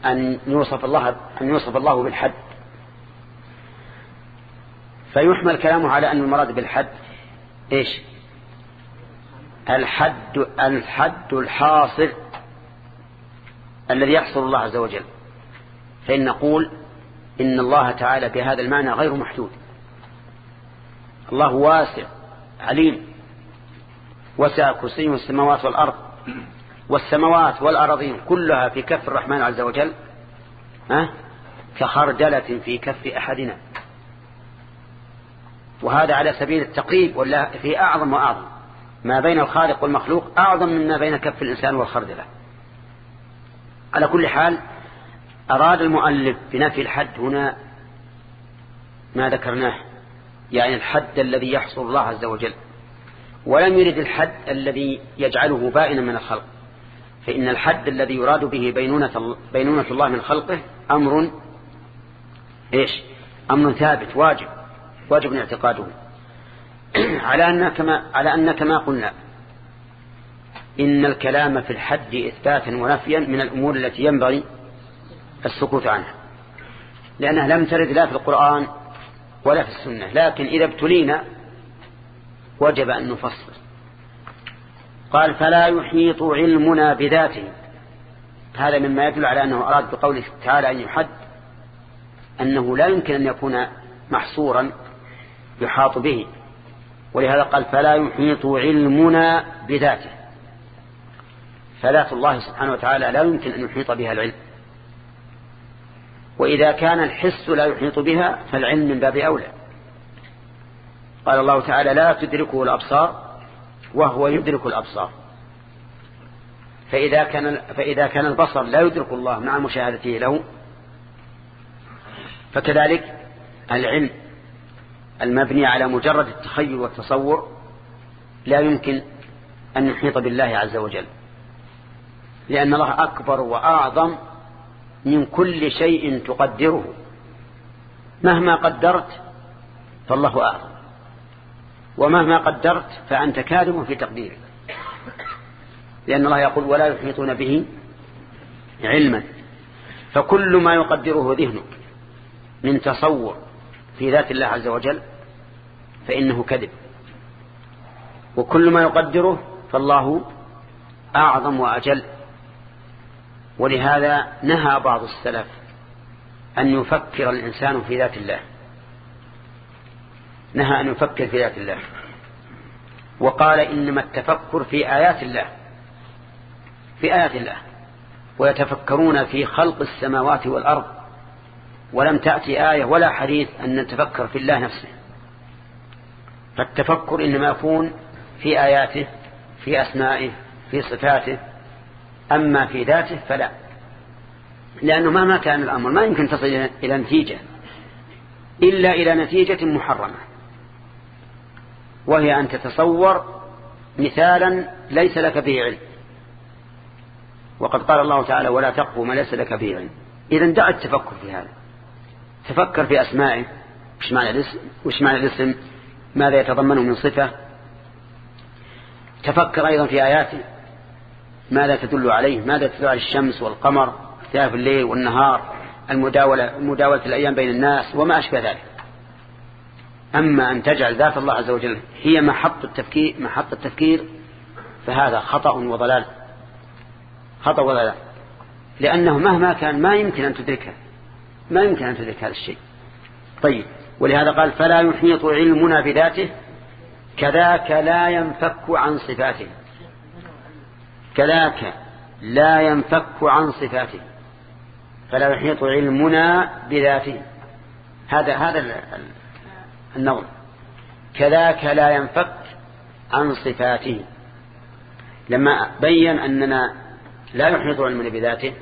Speaker 1: أن يوصف الله أن يوصف الله بالحد. فيحمل كلامه على أن المراد بالحد إيش؟ الحد الحد الحاصل الذي يحصل الله عز وجل. فإن نقول إن الله تعالى بهذا المعنى غير محدود. الله واسع عليم. وسع كرسيه السماوات والأرض. والسماوات والأرضين كلها في كف الرحمن عز وجل ها؟ كخردلة في كف أحدنا. وهذا على سبيل التقريب ولا في أعظم وأعظم. ما بين الخالق والمخلوق أعظم مما بين كف الإنسان والخردلة على كل حال أراد المؤلف بنفي الحد هنا ما ذكرناه يعني الحد الذي يحصل الله عز وجل. ولم يرد الحد الذي يجعله بائنا من الخلق. فإن الحد الذي يراد به بينونة, بينونة الله من خلقه أمر إيش؟ أمر ثابت واجب. واجب اعتقاده. *clears throat* على أن كما, على أن كما قلنا إن الكلام في الحد إثباتا ونفيا من الأمور التي ينبغي السكوت عنها. لأنها لم ترد لا في القرآن ولا في السنة لكن إذا ابتلينا وجب أن نفصل. قال فلا يحيط علمنا بذاته. هذا مما يدل على أنه أراد بقوله تعالى أن يحد أنه لا يمكن أن يكون محصورا يحاط به. ولهذا قال فلا يحيط علمنا بذاته. فذات الله سبحانه وتعالى لا يمكن أن يحيط بها العلم. وإذا كان الحس لا يحيط بها فالعلم من باب أولى. قال الله تعالى لا تدركه الأبصار وهو يدرك الأبصار. فإذا كان, فإذا كان البصر لا يدرك الله مع مشاهدته له فكذلك العلم المبني على مجرد التخيل والتصور لا يمكن أن يحيط بالله عز وجل. لأن الله أكبر وأعظم من كل شيء تقدره. مهما قدرت فالله أعظم. ومهما قدرت فأنت كاذب في تقديرك. لأن الله يقول ولا يحيطون به علما. فكل ما يقدره ذهنك من تصور في ذات الله عز وجل فإنه كذب. وكل ما يقدره فالله أعظم وأجل. ولهذا نهى بعض السلف أن يفكر الإنسان في ذات الله. نهى أن يفكر في ذات الله. وقال إنما التفكر في آيات الله في آيات الله. ويتفكرون في خلق السماوات والأرض. ولم تأتي آية ولا حديث أن نتفكر في الله نفسه. فالتفكر إنما يكون في آياته في أسمائه في صفاته. أما في ذاته فلا. لأنه مهما كان الأمر ما يمكن تصل إلى نتيجة. إلا إلى نتيجة محرمة. وهي أن تتصور مثالا ليس لك به علم. وقد قال الله تعالى ولا تقف ما ليس لك به علم. إذا دع التفكر في هذا. تفكر في أسمائه وش معنى الاسم, وش معنى الاسم ماذا يتضمنه من صفة. تفكر أيضا في آياته ماذا تدل عليه ماذا تدل على الشمس والقمر اختلاف الليل والنهار المداولة مداولة الأيام بين الناس وما أشبه ذلك. أما أن تجعل ذات الله عز وجل هي محط التفكير محط التفكير فهذا خطأ وضلال. خطأ وضلال. لأنه مهما كان ما يمكن أن تدركه. ما يمكن أن تدرك هذا الشيء. طيب ولهذا قال فلا يحيط علمنا بذاته كذاك لا ينفك عن صفاته. كذاك لا ينفك عن صفاته. فلا يحيط علمنا بذاته. هذا هذا النظر. كذاك لا ينفك عن صفاته. لما بين أننا لا يحيط علمنا بذاته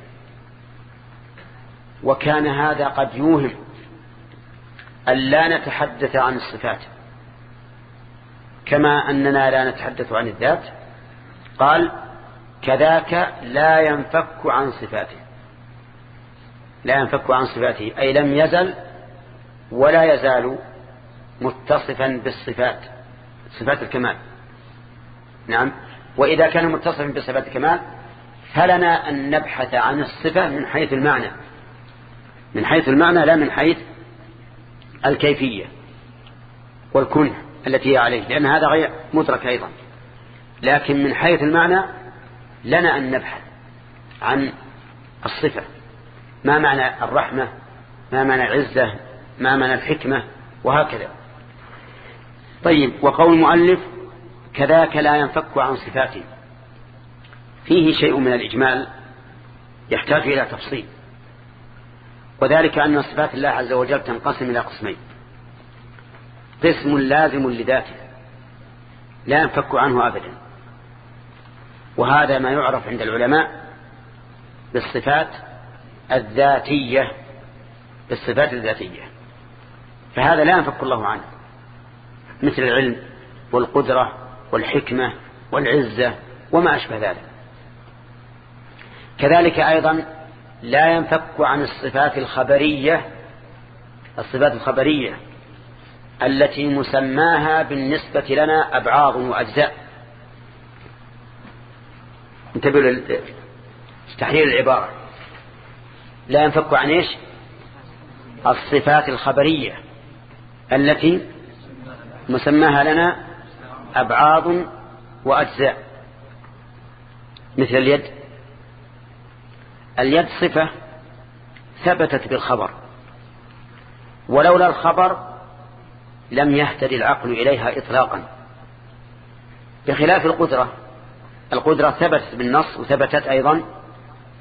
Speaker 1: وكان هذا قد يوهم أن لا نتحدث عن الصفات. كما أننا لا نتحدث عن الذات. قال كذاك لا ينفك عن صفاته. لا ينفك عن صفاته أي لم يزل ولا يزال متصفا بالصفات صفات الكمال. نعم. وإذا كان متصفا بصفات الكمال فلنا أن نبحث عن الصفة من حيث المعنى. من حيث المعنى لا من حيث الكيفية والكنة التي هي عليه لأن هذا غير مدرك أيضا. لكن من حيث المعنى لنا أن نبحث عن الصفة. ما معنى الرحمة؟ ما معنى العزة؟ ما معنى الحكمة؟ وهكذا. طيب وقول المؤلف كذاك لا ينفك عن صفاته. فيه شيء من الإجمال يحتاج إلى تفصيل. وذلك أن صفات الله عز وجل تنقسم إلى قسمين. قسم لازم لذاته لا ينفك عنه أبدا. وهذا ما يعرف عند العلماء بالصفات الذاتية بالصفات الذاتية. فهذا لا ينفك الله عنه. مثل العلم والقدرة والحكمة والعزة وما أشبه ذلك. كذلك أيضا لا ينفك عن الصفات الخبرية الصفات الخبرية التي مسماها بالنسبة لنا أبعاض وأجزاء. انتبهوا لتحرير العبارة. لا ينفك عن إيش؟ الصفات الخبرية التي مسماها لنا أبعاض وأجزاء. مثل اليد. اليد صفة ثبتت بالخبر. ولولا الخبر لم يهتدي العقل إليها إطلاقا. بخلاف القدرة القدرة ثبتت بالنص وثبتت أيضا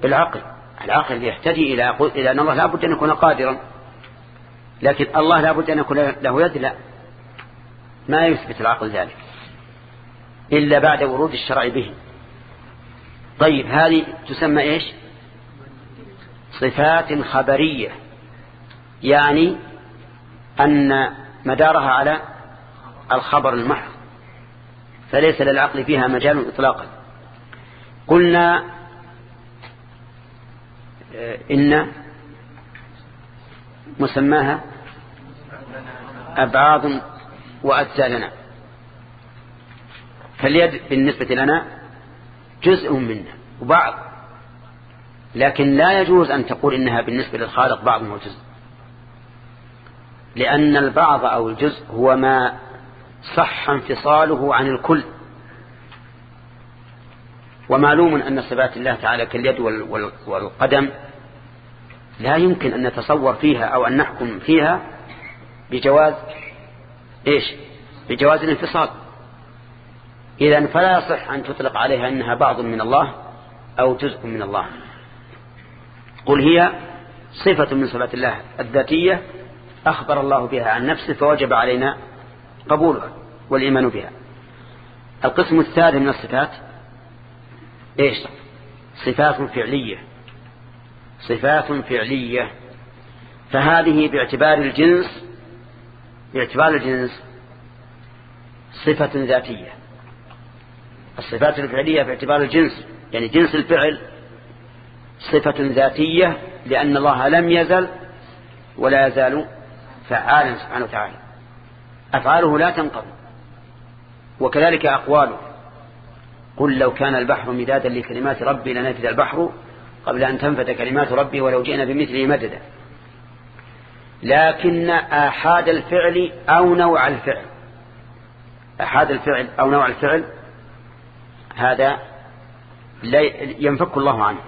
Speaker 1: بالعقل. العقل يهتدي إلى إلى أن الله لا بد أن يكون قادرا. لكن الله لا بد أن يكون له يد لا. ما يثبت العقل ذلك إلا بعد ورود الشرع به. طيب هذه تسمى إيش؟ صفات خبرية يعني أن مدارها على الخبر المحض فليس للعقل فيها مجال إطلاقا. قلنا آه، إن مسماها أبعاض وأجزاء لنا فاليد بالنسبة لنا جزء منا وبعض لكن لا يجوز أن تقول إنها بالنسبة للخالق بعض وجزء لأن البعض أو الجزء هو ما صح انفصاله عن الكل. ومعلوم أن صفات الله تعالى كاليد والقدم لا يمكن أن نتصور فيها أو أن نحكم فيها بجواز إيش؟ بجواز الانفصال. إذا فلا يصح أن تطلق عليها أنها بعض من الله أو جزء من الله. قل هي صفة من صفات الله الذاتية أخبر الله بها عن نفسه فوجب علينا قبولها والإيمان بها. القسم الثالث من الصفات إيش؟ صفات فعلية. صفات فعلية. فهذه باعتبار الجنس باعتبار الجنس صفة ذاتية. الصفات الفعلية باعتبار الجنس يعني جنس الفعل صفة ذاتية لأن الله لم يزل ولا يزال فعالا سبحانه وتعالى. أفعاله لا تنقضي وكذلك أقواله. قل لو كان البحر مدادا لكلمات ربي لنفذ البحر قبل أن تنفذ كلمات ربي ولو جئنا بمثله مددا. لكن آحاد الفعل أو نوع الفعل. أحاد الفعل أو نوع الفعل هذا ينفك الله عنه.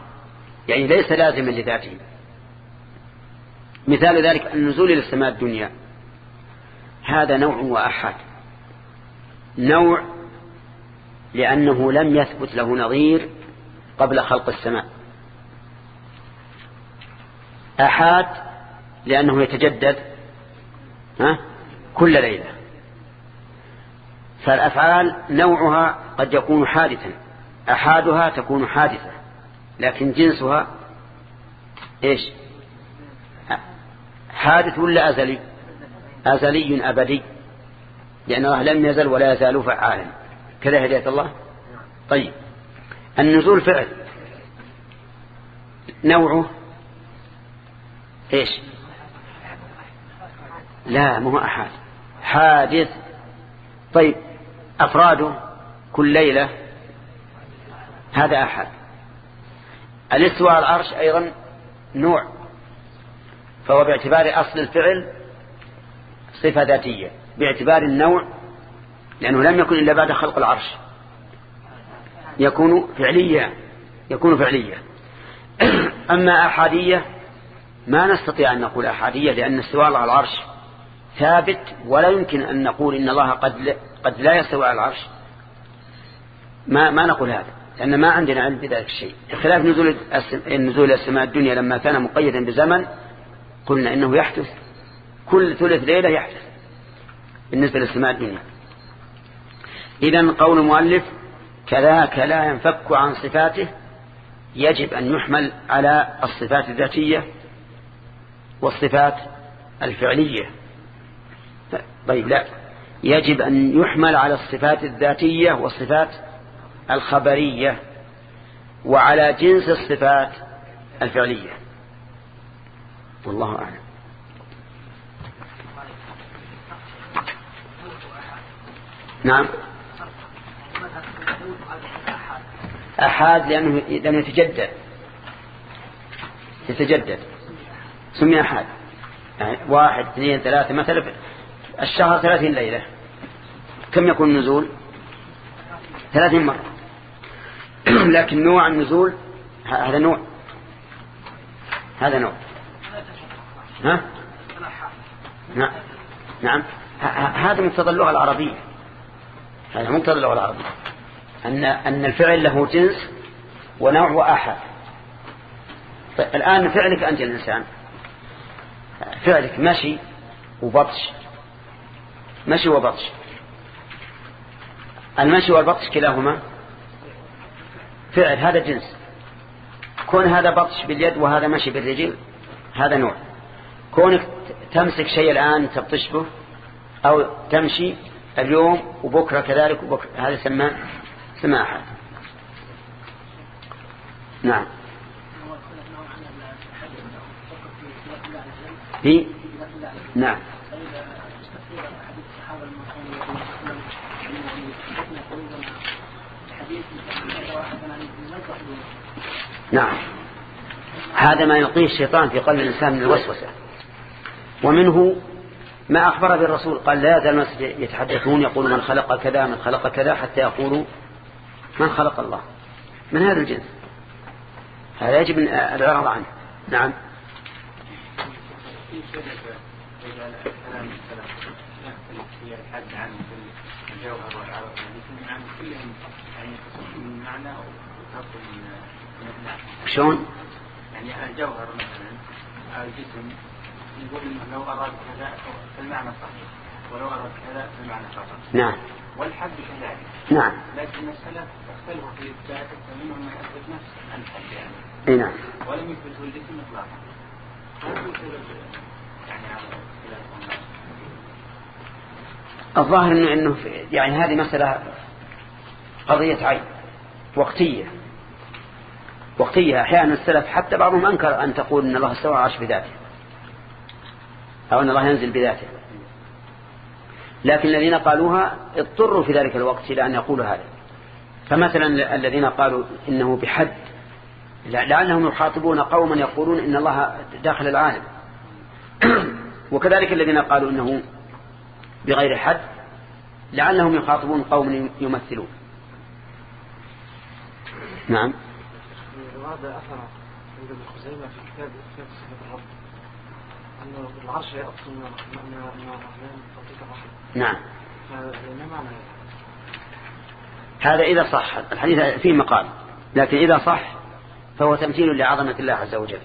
Speaker 1: يعني ليس لازما لذاته. مثال ذلك النزول إلى السماء الدنيا. هذا نوع وأحد نوع لأنه لم يثبت له نظير قبل خلق السماء. أحاد لأنه يتجدد ها كل ليلة. فالأفعال نوعها قد يكون حادثا. أحادها تكون حادثة. لكن جنسها إيش؟ حادث ولا أزلي؟ أزلي أبدي. لأن الله لم يزل ولا يزال فعالا. كذا هداية الله؟ طيب. النزول فعل. نوعه؟ إيش؟ لا مو أحد. حادث. طيب. أفراده؟ كل ليلة؟ هذا أحد. الاستواء على العرش أيضا نوع فهو باعتبار أصل الفعل صفة ذاتية باعتبار النوع لأنه لم يكن إلا بعد خلق العرش. يكون فعليا يكون فعليا. *clears throat* أما أحادية ما نستطيع أن نقول أحادية لأن استواء على العرش ثابت ولا يمكن أن نقول إن الله قد قد لا يستوي على العرش. ما ما نقول هذا. لأن ما عندنا علم بذلك الشيء بخلاف نزول النزول السماء الدنيا لما كان مقيدا بزمن قلنا إنه يحدث. كل ثلث ليلة يحدث بالنسبة للسماء الدنيا. إذا قول المؤلف كذاك لا ينفك عن صفاته يجب أن يحمل على الصفات الذاتية والصفات الفعلية. طيب لا. يجب أن يحمل على الصفات الذاتية والصفات الخبرية وعلى جنس الصفات الفعلية. والله أعلم. نعم. أحاد لأنه لم يتجدد. يتجدد. سمي أحاد. يعني واحد اثنين ثلاثة مثلا الشهر ثلاثين ليلة. كم يكون النزول؟ ثلاثين مرة. *clears throat* لكن نوع النزول هذا نوع. هذا نوع. ها؟ نعم. نعم هذا مقتضى اللغة العربية. هذا مقتضى اللغة العربية. أن أن الفعل له جنس ونوع وآحاد طيب الآن فعلك أنت الإنسان فعلك مشي وبطش. مشي وبطش. المشي والبطش كلاهما فعل هذا جنس. كون هذا بطش باليد وهذا مشي بالرجل هذا نوع. كونك تمسك شيء الآن تبطش به أو تمشي اليوم وبكرة كذلك وبكرة هذا سماه سماحة. نعم. في؟ نعم. نعم. هذا ما يلقيه الشيطان في قلب الإنسان من الوسوسة. ومنه ما أخبر به الرسول قال لا يزال الناس يتحدثون يقول من خلق كذا من خلق كذا حتى يقولوا من خلق الله. من هذا الجنس؟ هذا يجب الإعراض عنه. نعم. شلون؟
Speaker 5: يعني الجوهر مثلا الجسم يقول لو أراد كذا في المعنى الصحيح ولو أراد كذا في المعنى الصحيح
Speaker 1: نعم.
Speaker 5: والحد كذلك.
Speaker 1: نعم.
Speaker 5: لكن السلف اختلفوا في إثباته فمنهم من يثبت نفس الحد يعني.
Speaker 1: إي نعم.
Speaker 5: ولم يثبته الجسم سبب يعني
Speaker 1: الظاهر إنه انه يعني هذه مسألة قضية عين وقتية. وقتية أحيانا السلف حتى بعضهم أنكر أن تقول إن الله استوى عرش بذاته أو إن الله ينزل بذاته. لكن الذين قالوها اضطروا في ذلك الوقت إلى أن يقولوا هذا. فمثلا الذين قالوا إنه بحد لعلهم يخاطبون قوما يقولون إن الله داخل العالم. *clears throat* وكذلك الذين قالوا إنه بغير حد لعلهم يخاطبون قوم يمثلون. نعم.
Speaker 6: وهذا أثر عند ابن خزيمة في كتاب إثبات صفة الرب. أنه العرش يأصل من الرحمن خطيط الرحمن.
Speaker 1: نعم.
Speaker 6: ما معنى
Speaker 1: هذا؟ إذا صح. الحديث فيه مقال. لكن إذا صح فهو تمثيل لعظمة الله عز وجل.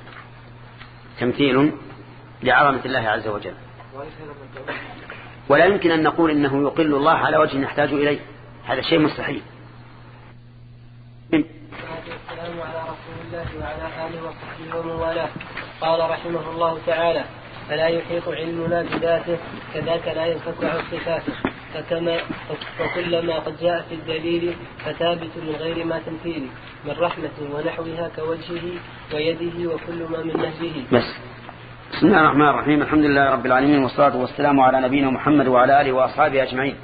Speaker 1: تمثيل لعظمة الله عز وجل. ولا يمكن أن نقول إنه يقل الله على وجه نحتاج إليه. هذا شيء مستحيل
Speaker 7: والسلام على رسول الله وعلى آله وصحبه ومن والاه قال رحمه الله تعالى فلا يحيط علمنا بذاته كذاك لا ينفك عن صفاته. فكما فكلما قد جاء في الدليل فثابت من غير ما تمثيل من رحمة ونحوها كوجهه ويده وكل ما من نهجه.
Speaker 1: بس. بسم الله الرحمن الرحيم. الحمد لله رب العالمين والصلاة والسلام على نبينا محمد وعلى آله وأصحابه أجمعين.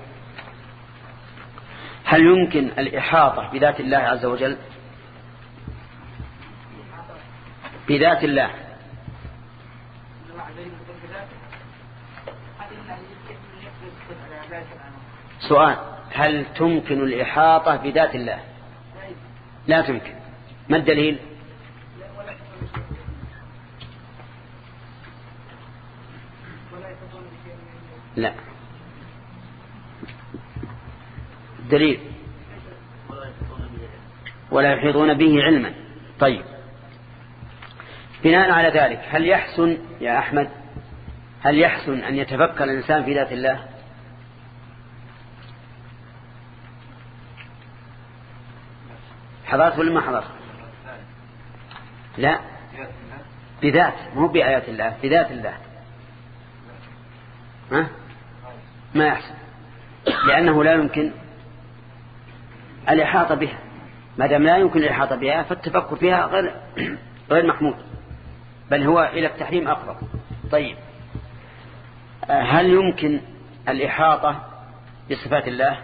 Speaker 1: هل يمكن الإحاطة بذات الله عز وجل؟ بذات الله. سؤال هل تمكن الإحاطة بذات الله؟ لا تمكن. ما الدليل؟ لا. دليل. ولا يحيطون به علما. طيب. بناء على ذلك هل يحسن يا أحمد؟ هل يحسن أن يتفكر الإنسان في ذات الله؟ حضرت ولا ما حضرت؟ لا. بذات مو بآيات الله بذات الله. ها؟ ما يحسن. لأنه لا يمكن الإحاطة بها. ما دام لا يمكن الإحاطة بها فالتفكر فيها غير غير محمود. بل هو إلى التحريم أقرب طيب. هل يمكن الإحاطة بصفات الله؟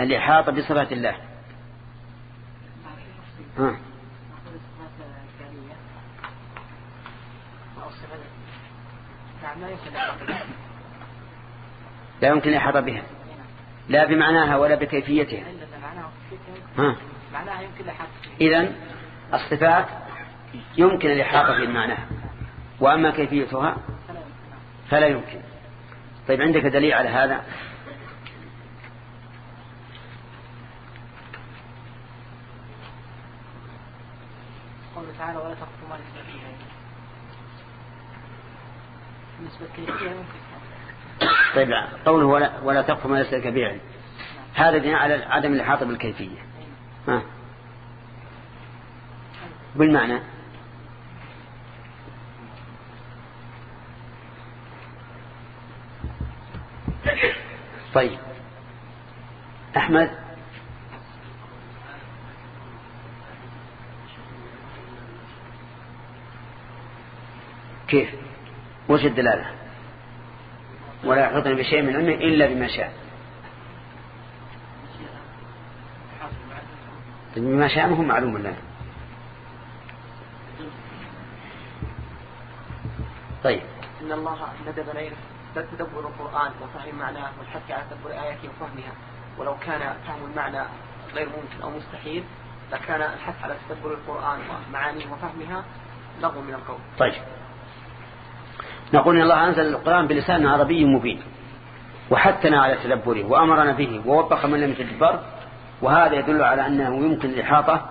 Speaker 1: الإحاطة بصفات الله. ها. لا يمكن الإحاطة بها. لا بمعناها ولا بكيفيتها. ها.
Speaker 7: معناها يمكن
Speaker 1: إذن الصفات يمكن الإحاطة بمعناها وأما كيفيتها فلا يمكن. طيب عندك دليل على هذا؟
Speaker 7: قوله تعالى ولا تقف ما ليس بالنسبة كيفية ممكن.
Speaker 1: طيب قوله ولا, ولا تقف ما ليس لك بعلم هذا دين على عدم الإحاطة بالكيفية. ها؟ بالمعنى. طيب. أحمد؟ كيف؟ وش الدلالة؟ ولا يحيطون بشيء من علمه إلا بما شاء. بما شاء ما معلوم لنا طيب.
Speaker 2: إن الله ندب إلينا تدبر القرآن وفهم معناه والحث على تدبر آياته وفهمها. ولو كان فهم المعنى غير ممكن أو مستحيل لكان الحث على تدبر القرآن ومعانيه وفهمها لغو من القول.
Speaker 1: طيب. نقول إن الله أنزل القرآن بلسان عربي مبين. وحثنا على تدبره وأمرنا به ووبخ من لم يتدبر وهذا يدل على أنه يمكن الإحاطة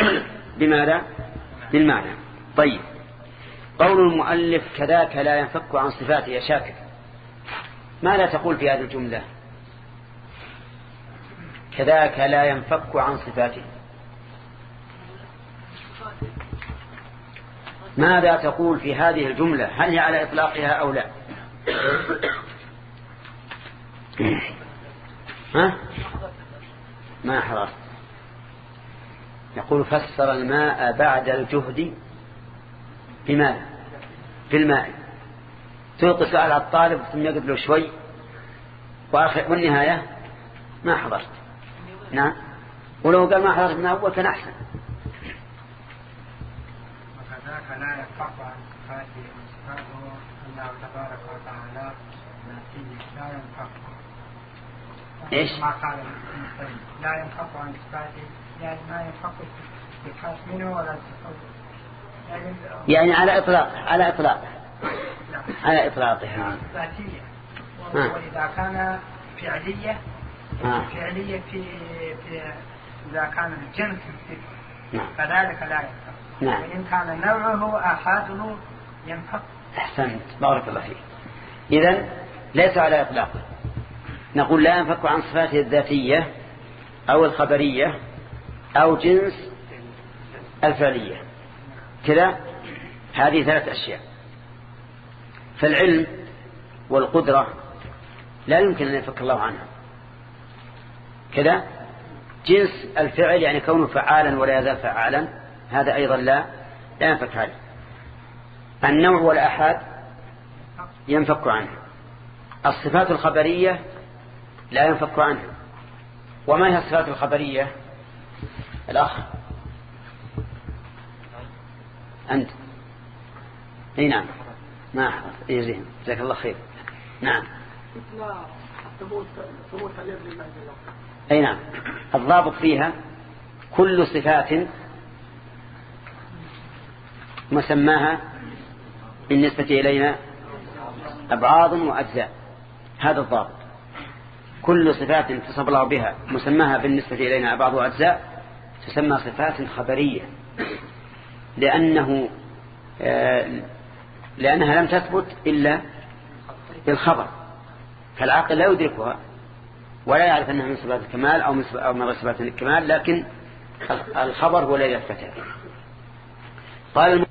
Speaker 1: *clears throat* بماذا؟ بالمعنى. طيب. قول المؤلف كذاك لا ينفك عن صفاته يا شاكر ماذا تقول في هذه الجملة؟ كذاك لا ينفك عن صفاته. ماذا تقول في هذه الجملة؟ هل هي على إطلاقها أو لا؟ ها؟ ما حرصت يقول فسر الماء بعد الجهد بماذا في سؤال على الطالب ثم يقف له شوي. والنهاية ما حضرت. نعم. ولو قال ما حضرت من أول كان أحسن.
Speaker 4: وكذاك لا ينفق عن صفاته صفاته أنه تبارك وتعالى. ذاتي لا؟ ما قال لا ينفق عن صفاته يعني ما ينفق الصفات منه ولا الصفات يعني
Speaker 1: على إطلاق على إطلاق. على إطلاقه نعم.
Speaker 4: ذاتية. وإذا كان فعلية. فعلية في, في إذا كان الجنس
Speaker 1: نعم.
Speaker 4: فذلك لا ينفق
Speaker 1: نعم.
Speaker 4: وإن كان نوعه آحاده ينفق.
Speaker 1: أحسنت. بارك الله فيك. إذا ليس على إطلاقه. نقول لا ينفك عن صفاته الذاتية أو الخبرية أو جنس الفعلية. كذا؟ هذه ثلاث أشياء. فالعلم والقدرة لا يمكن أن ينفك الله عنها. كذا جنس الفعل يعني كونه فعالا ولا يزال فعالا هذا أيضا لا لا ينفك عنه النوع والأحاد ينفك عنه. الصفات الخبرية لا ينفك عنها وما هي الصفات الخبرية؟ الأخ. أنت. نعم. ما أحفظ اي زين. جزاك الله خير. نعم. أي نعم. الضابط فيها كل صفات مسماها بالنسبة إلينا أبعاض وأجزاء. هذا الضابط. كل صفات اتصف الله بها مسماها بالنسبة إلينا أبعاض وأجزاء تسمى صفات خبرية. لأنه آه، لأنها لم تثبت إلا بالخبر. فالعاقل لا يدركها ولا يعرف أنها من صفات الكمال أو من صفات- الكمال لكن الخبر هو الذي يثبتها قال